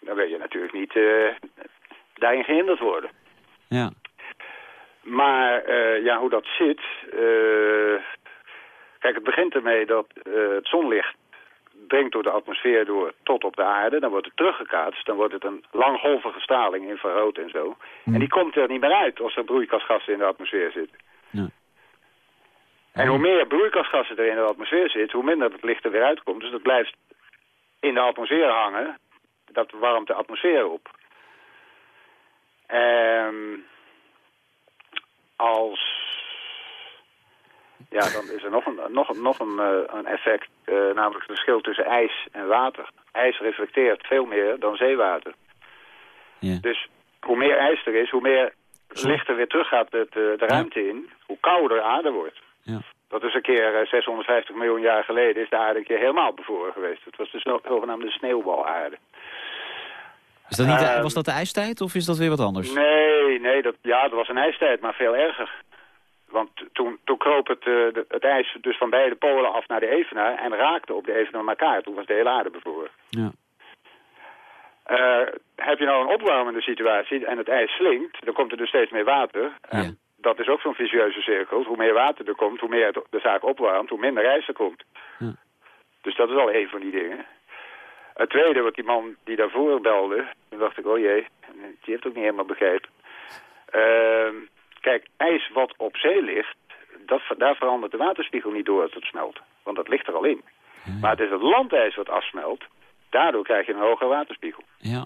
dan wil je natuurlijk niet eh, daarin gehinderd worden. Ja. Maar eh, ja, hoe dat zit... eh, kijk, het begint ermee dat het zonlicht dringt door de atmosfeer door tot op de aarde. Dan wordt het teruggekaatst. Dan wordt het een langgolvige straling, infrarood en zo. En die komt er niet meer uit als er broeikasgassen in de atmosfeer zitten. Ja. En hoe meer broeikasgassen er in de atmosfeer zit, hoe minder het licht er weer uitkomt. Dus dat blijft in de atmosfeer hangen. Dat warmt de atmosfeer op. Ehm als... Ja, dan is er nog een, nog, nog een, eh, een effect, eh, namelijk het verschil tussen ijs en water. IJs reflecteert veel meer dan zeewater. Ja. Dus hoe meer ijs er is, hoe meer licht er weer teruggaat de, de, de ruimte in, hoe kouder aarde wordt. Ja. Dat is een keer eh, 650 miljoen jaar geleden is de aarde een keer helemaal bevroren geweest. Het was de zo- zogenaamde sneeuwbalaarde. Is dat niet de- Ehm, was dat de ijstijd of is dat weer wat anders? Nee, nee, dat, ja, dat was een ijstijd, maar veel erger. Want toen, toen kroop het, eh, het ijs dus van beide polen af naar de Evenaar en raakte op de Evenaar elkaar. Toen was de hele aarde bevroren. Ja. Eh, heb je nou een opwarmende situatie en het ijs slinkt, dan komt er dus steeds meer water. En dat is ook zo'n vicieuze cirkel. Hoe meer water er komt, hoe meer het de zaak opwarmt, hoe minder ijs er komt. Ja. Dus dat is al een van die dingen. Het tweede, wat die man die daarvoor belde, toen dacht ik, oh jee, die heeft ook niet helemaal begrepen. Ehm, kijk, ijs wat op zee ligt, dat, daar verandert de waterspiegel niet door als het smelt. Want dat ligt er al in. Maar het is het landijs wat afsmelt. Daardoor krijg je een hogere waterspiegel. Ja.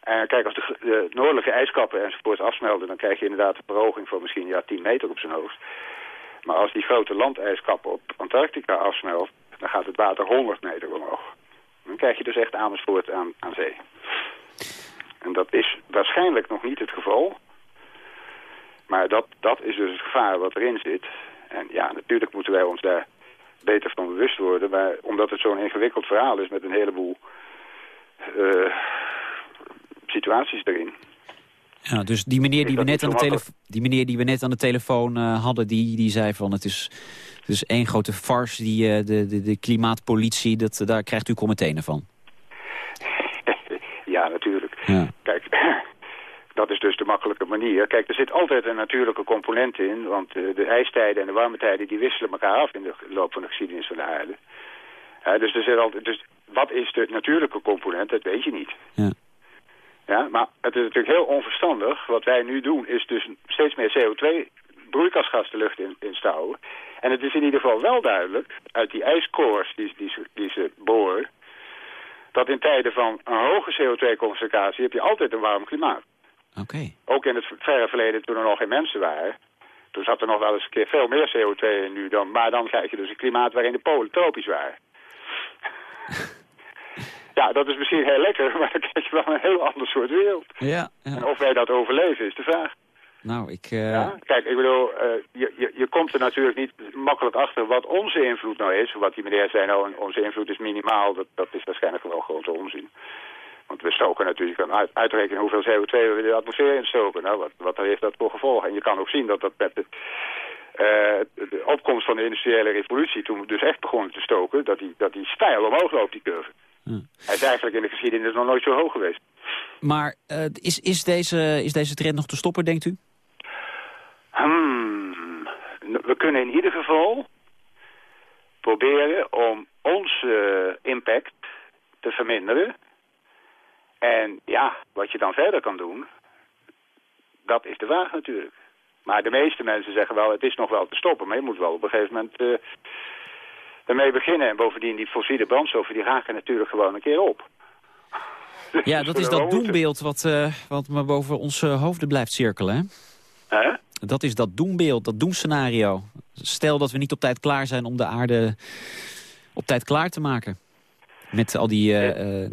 En kijk, als de, de noordelijke ijskappen enzovoort afsmelten... dan krijg je inderdaad een verhoging van misschien ja, 10 meter op zijn hoogst. Maar als die grote landijskappen op Antarctica afsmelt... dan gaat het water 100 meter omhoog. Dan krijg je dus echt Amersfoort aan, aan zee. En dat is waarschijnlijk nog niet het geval. Maar dat, dat is dus het gevaar wat erin zit. En ja, natuurlijk moeten wij ons daar beter van bewust worden. Maar omdat het zo'n ingewikkeld verhaal is met een heleboel eh, situaties erin. Ja, dus die meneer die we, net aan de die meneer die we net aan de telefoon eh, hadden, die, die zei van het is, het is één grote farce, die, eh, de, de, de klimaatpolitie, dat, daar krijgt u commentaar van. ja, natuurlijk. Ja. Kijk, dat is dus de makkelijke manier. Kijk, er zit altijd een natuurlijke component in. Want eh, de ijstijden en de warmetijden die wisselen elkaar af in de loop van de geschiedenis van de aarde. Ja, dus, er zit altijd, dus wat is de natuurlijke component, dat weet je niet. Ja. Ja, maar het is natuurlijk heel onverstandig. Wat wij nu doen is dus steeds meer CO2 broeikasgas de lucht in, in stouwen. En het is in ieder geval wel duidelijk, uit die ijskoors die, die, ze, die ze boren, dat in tijden van een hoge CO2-concentratie heb je altijd een warm klimaat. Ook in het verre verleden toen er nog geen mensen waren. Toen zat er nog wel eens een keer veel meer CO2 in nu dan. Maar dan krijg je dus een klimaat waarin de polen tropisch waren. Ja, dat is misschien heel lekker, maar dan krijg je wel een heel ander soort wereld. Ja, ja. En of wij dat overleven is de vraag. Nou, ik... eh, Ja? Kijk, ik bedoel, eh, je, je, je komt er natuurlijk niet makkelijk achter wat onze invloed nou is. Wat die meneer zei, nou, onze invloed is minimaal. Dat, dat is waarschijnlijk wel grote onzin. Want we stoken natuurlijk aan uit, uitrekenen hoeveel CO2 we de atmosfeer instoken. Nou, wat, wat heeft dat voor gevolgen? En je kan ook zien dat dat met de, eh, de opkomst van de industriële revolutie, toen we dus echt begonnen te stoken, dat die, dat die stijl omhoog loopt, die curve. Hij is eigenlijk in de geschiedenis nog nooit zo hoog geweest. Maar eh, is, is, deze, is deze trend nog te stoppen, denkt u? Hmm. We kunnen in ieder geval proberen om onze impact te verminderen. En ja, wat je dan verder kan doen, dat is de vraag natuurlijk. Maar de meeste mensen zeggen wel, het is nog wel te stoppen. Maar je moet wel op een gegeven moment eh ermee beginnen. En bovendien, die fossiele brandstoffen, die raken natuurlijk gewoon een keer op. Ja, dat is dat doembeeld wat, eh, wat maar boven onze hoofden blijft cirkelen, hè? Dat is dat doembeeld, dat doemscenario. Stel dat we niet op tijd klaar zijn om de aarde op tijd klaar te maken. Met al die eh,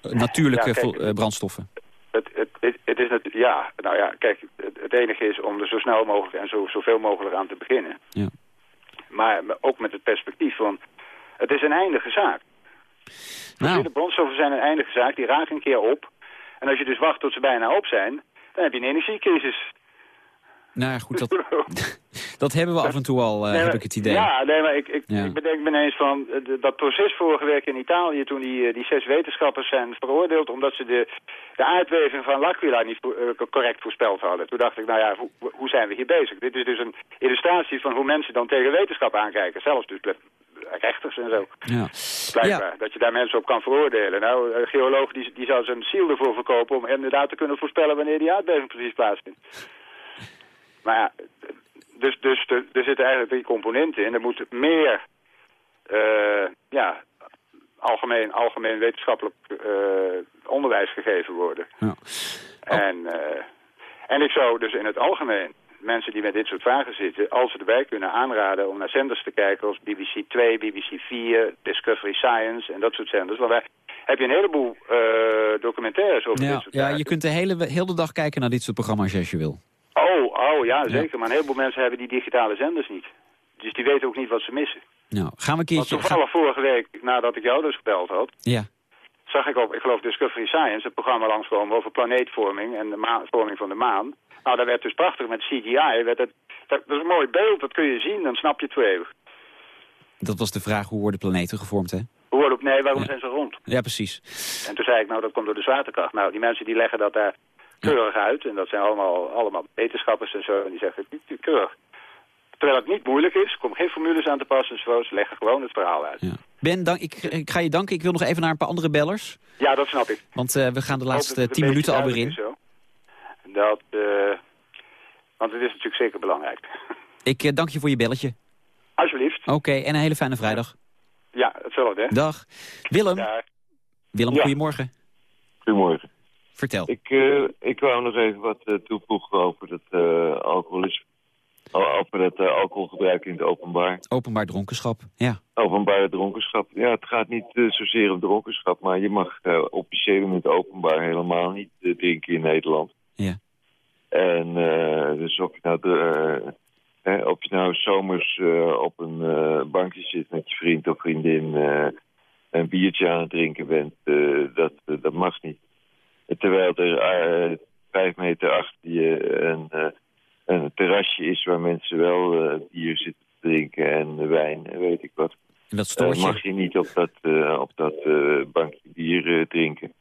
natuurlijke kijk, vo- eh, brandstoffen. Het, het, het, het is het, ja, nou ja, kijk, het, enige is om er zo snel mogelijk en zo, zoveel mogelijk aan te beginnen. Ja. Maar ook met het perspectief van, het is een eindige zaak. Nou. Fossiele brandstoffen zijn een eindige zaak, die raken een keer op. En als je dus wacht tot ze bijna op zijn, dan heb je een energiecrisis. Nou goed, dat, dat hebben we af en toe al, eh, Nee, heb ik het idee. Ja, nee, maar ik, ik, Ja. ik bedenk me ineens van eh, dat proces vorige week in Italië... toen die, eh, die zes wetenschappers zijn veroordeeld... omdat ze de, de aardbeving van L'Aquila niet correct voorspeld hadden. Toen dacht ik, nou ja, hoe, hoe zijn we hier bezig? Dit is dus een illustratie van hoe mensen dan tegen wetenschap aankijken. Zelfs dus rechters en zo. Ja. Blijkbaar, dat je daar mensen op kan veroordelen. Nou, een geoloog die, die zou zijn ziel ervoor verkopen... om inderdaad te kunnen voorspellen wanneer die aardbeving precies plaatsvindt. Maar ja, dus, dus er, er zitten eigenlijk drie componenten in. Er moet meer eh, ja, algemeen, algemeen wetenschappelijk eh, onderwijs gegeven worden. Ja. En, eh, en ik zou dus in het algemeen mensen die met dit soort vragen zitten... als ze erbij kunnen aanraden om naar zenders te kijken... als BBC 2, BBC 4, Discovery Science en dat soort zenders. Want daar heb je een heleboel eh, documentaires over dit soort ja, zaken. je kunt de hele, hele dag kijken naar dit soort programma's als je wil. Oh, oh ja, zeker. Maar een heleboel mensen hebben die digitale zenders niet. Dus die weten ook niet wat ze missen. Nou, gaan we een Want keertje... ga- toevallig vorige week, nadat ik jou dus gebeld had... Ja. zag ik op, ik geloof Discovery Science, het programma langskomen over planeetvorming en de vorming van de maan. Nou, dat werd dus prachtig met CGI. Werd het, dat, is een mooi beeld, dat kun je zien, dan snap je het voor eeuwig. Dat was de vraag, hoe worden planeten gevormd, hè? Hoe wordt op, nee, waarom zijn ze rond? Ja, precies. En toen zei ik, nou, dat komt door de zwaartekracht. Nou, die mensen die leggen dat daar keurig uit. En dat zijn allemaal, allemaal wetenschappers en zo. En die zeggen, "Niet- niet keurig. Terwijl het niet moeilijk is, er komen geen formules aan te passen en zo. Ze leggen gewoon het verhaal uit. Ja, Ben, dank, ik, ik ga je danken. Ik wil nog even naar een paar andere bellers. dat snap ik. Want eh, we gaan de laatste tien minuten alweer in. zo. Dat, eh, want het is natuurlijk zeker belangrijk. Ik eh, dank je voor je belletje. Alsjeblieft. Oké, en een hele fijne vrijdag. Ja, hetzelfde, hè? Dag. Willem. Willem, Ja. goedemorgen. Goedemorgen. Vertel. Ik, eh, ik wou nog even wat eh, toevoegen over het eh alcoholisme. Over het eh, alcoholgebruik in het openbaar. Openbaar dronkenschap, ja. Openbare dronkenschap. Ja, het gaat niet zozeer om dronkenschap, maar je mag officieel in het openbaar helemaal niet drinken in Nederland. Ja. En dus of je nou, de, hè, of je nou zomers op een bankje zit met je vriend of vriendin, eh, een biertje aan het drinken bent, dat, dat mag niet. Terwijl er eh, vijf meter achter je een, eh, een terrasje is waar mensen wel eh, bier zitten te drinken en wijn en weet ik wat. En dat stoort je. mag je niet op dat, op dat bankje bier drinken.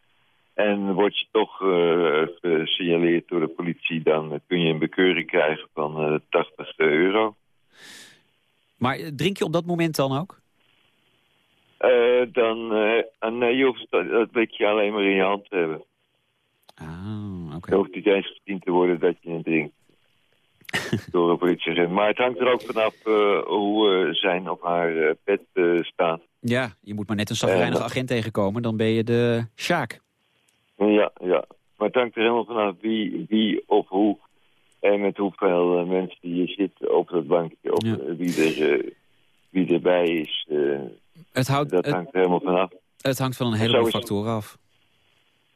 En word je toch eh, gesignaleerd door de politie, dan kun je een bekeuring krijgen van eh 80 euro. Maar drink je op dat moment dan ook? Dan, nee, je hoeft dat, dat beetje alleen maar in je hand te hebben. Ah, oké. Hoeft niet eens gezien te worden dat je het drinkt. door een politieagent. Maar het hangt er ook vanaf eh, hoe eh, zijn of haar eh, pet staat. Ja, je moet maar net een zagrijnige agent tegenkomen, dan ben je de Sjaak. Ja, ja. Maar het hangt er helemaal vanaf wie, wie of hoe en met hoeveel mensen je zit op dat bankje. Of wie, er, wie erbij is. Het houdt, dat het- hangt er helemaal vanaf. Het hangt van een heleboel factoren af.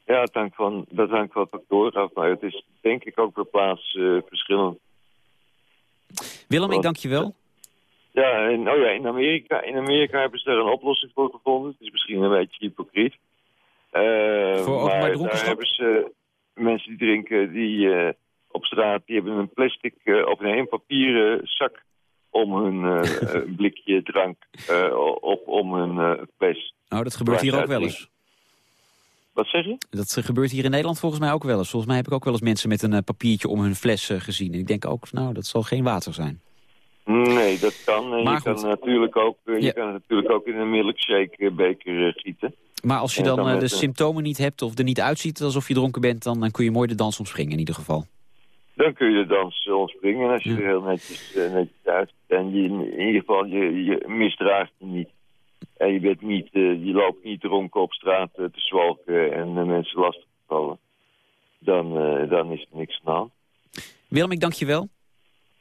Ja, het hangt van, dat hangt van factoren af, maar het is denk ik ook per plaats eh, verschillend. Willem, ik dank je wel. Ja, en, oh ja, in Amerika, in Amerika hebben ze daar een oplossing voor gevonden. Het is misschien een beetje hypocriet. Voor openbaar maar dronkenschap? daar hebben ze mensen die drinken, die eh, op straat, die hebben een plastic of nee, een papieren zak om hun blikje drank op om hun fles. Oh, dat gebeurt hier ook wel eens. Wat zeg je? Dat eh, gebeurt hier in Nederland volgens mij ook wel eens. Volgens mij heb ik ook wel eens mensen met een eh, papiertje om hun fles eh, gezien. En ik denk ook, nou, dat zal geen water zijn. Nee, dat kan. Maar je kan, natuurlijk ook, je Ja. kan het natuurlijk ook in een milkshake beker gieten. Maar als je dan de een- symptomen niet hebt of er niet uitziet alsof je dronken bent... dan, dan kun je mooi de dans omspringen in ieder geval. Dan kun je de dans ontspringen als je er heel netjes, netjes uit En je, in ieder geval, je, je misdraagt je niet. En je, bent niet, eh, je loopt niet dronken op straat eh, te zwalken en mensen lastig te vallen. Dan, eh, dan is er niks aan. Willem, ik dank je wel.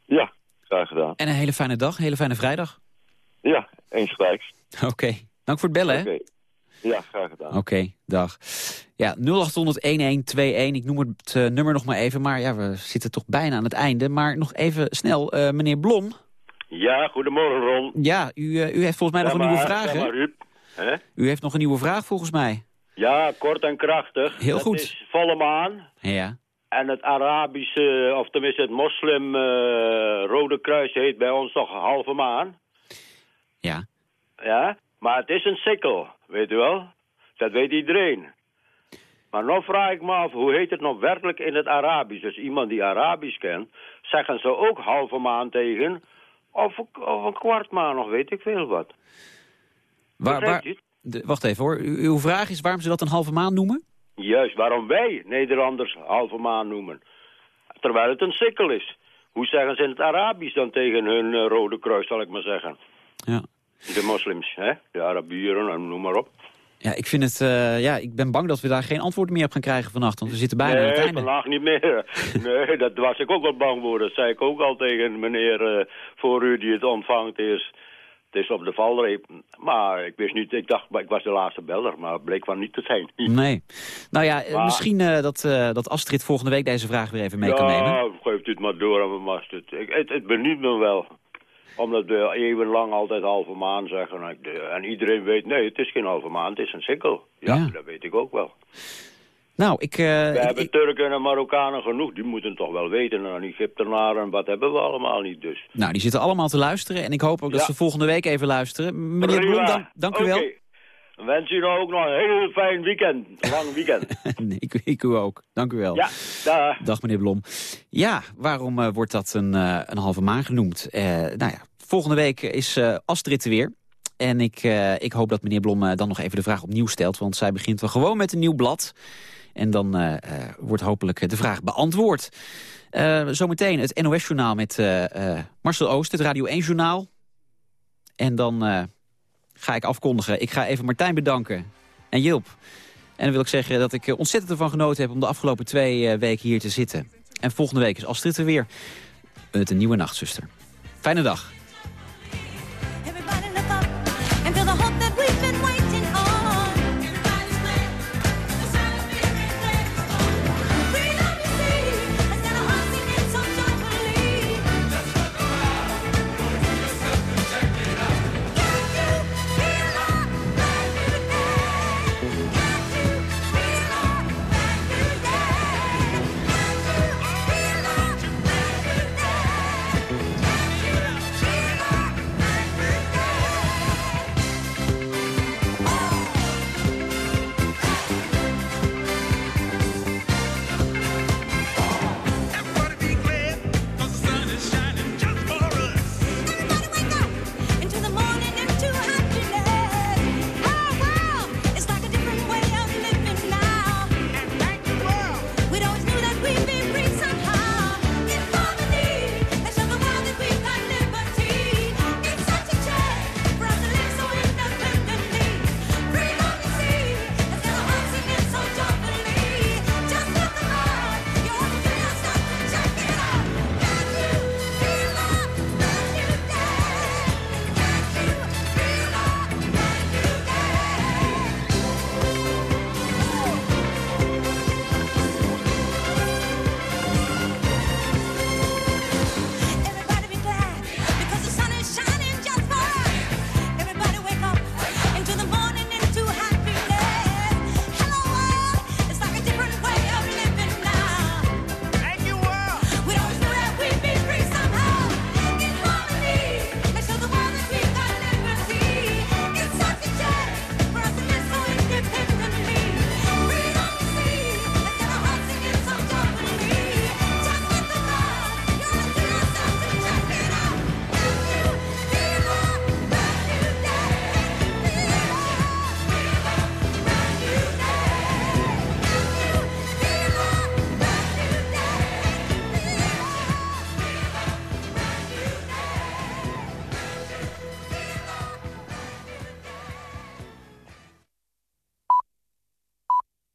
Ja, graag gedaan. En een hele fijne dag, een hele fijne vrijdag. Ja, eens gelijks. Oké, dank voor het bellen, hè? Oké. Ja, graag gedaan. Oké, dag. Ja, 0800-1121. Ik noem het nummer nog maar even, maar ja, we zitten toch bijna aan het einde. Maar nog even snel, meneer Blom. Ja, goedemorgen Ron. Ja, u, eh, u heeft volgens mij nog een nieuwe vraag, zeg hè? maar, Ruud. Hè? U heeft nog een nieuwe vraag volgens mij. Ja, kort en krachtig. Heel Het goed. is volle maan. Ja. En het Arabische, of tenminste het moslim eh, Rode Kruis heet bij ons toch halve maan. Ja. Ja, maar het is een sikkel, weet u wel. Dat weet iedereen. Maar nou vraag ik me af, hoe heet het nog werkelijk in het Arabisch? Dus iemand die Arabisch kent, zeggen ze ook halve maan tegen... Of, of een kwart maan, nog weet ik veel wat. Waar, de, wacht even hoor. U- uw vraag is waarom ze dat een halve maan noemen? Juist, waarom wij Nederlanders halve maan noemen. Terwijl het een sikkel is. Hoe zeggen ze in het Arabisch dan tegen hun eh, Rode Kruis, zal ik maar zeggen? Ja. De moslims, hè? de Arabieren, en noem maar op. Ja, ik vind het, eh, ja, ik ben bang dat we daar geen antwoord meer op gaan krijgen vannacht. Want we zitten bijna aan het nee, einde. vandaag niet meer. Nee, dat was ik ook wel bang voor. Dat zei ik ook al tegen meneer eh, voor u die het ontvangt is. Het is op de valreep. Maar ik wist niet, ik dacht, ik was de laatste beller, maar het bleek van niet te zijn. Nee. Nou ja, Maar- misschien eh, dat, dat Astrid volgende week deze vraag weer even mee kan nemen. Ja, geeft u het maar door aan mijn mast. Het, ik- het, het benieuwt me wel. Omdat we eeuwenlang altijd halve maan zeggen. En ik- En iedereen weet, nee, het is geen halve maan, het is een sikkel. Ja, Ja. dat weet ik ook wel. Nou, ik... eh, We ik- hebben Turken en Marokkanen genoeg. Die moeten toch wel weten. En Egyptenaren, wat hebben we allemaal niet dus. Nou, die zitten allemaal te luisteren. En ik hoop ook dat ze volgende week even luisteren. Meneer Prima. Dank, dank u wel. Dan wens u nou ook nog een heel fijn weekend. Een lang weekend. nee, ik, ik u ook. Dank u wel. Ja, dag. Dag meneer Blom. Ja, waarom eh, wordt dat een, eh, een halve maan genoemd? Eh, nou ja, volgende week is Astrid er weer. En ik, ik hoop dat meneer Blom dan nog even de vraag opnieuw stelt. Want zij begint wel gewoon met een nieuw blad. En dan wordt hopelijk de vraag beantwoord. Zometeen het NOS-journaal met Marcel Oost, het Radio 1-journaal. En dan ga ik afkondigen. Ik ga even Martijn bedanken. En Jilp. En dan wil ik zeggen dat ik eh, ontzettend ervan genoten heb... om de afgelopen twee eh, weken hier te zitten. En volgende week is Astrid er weer. Met een nieuwe nachtzuster. Fijne dag.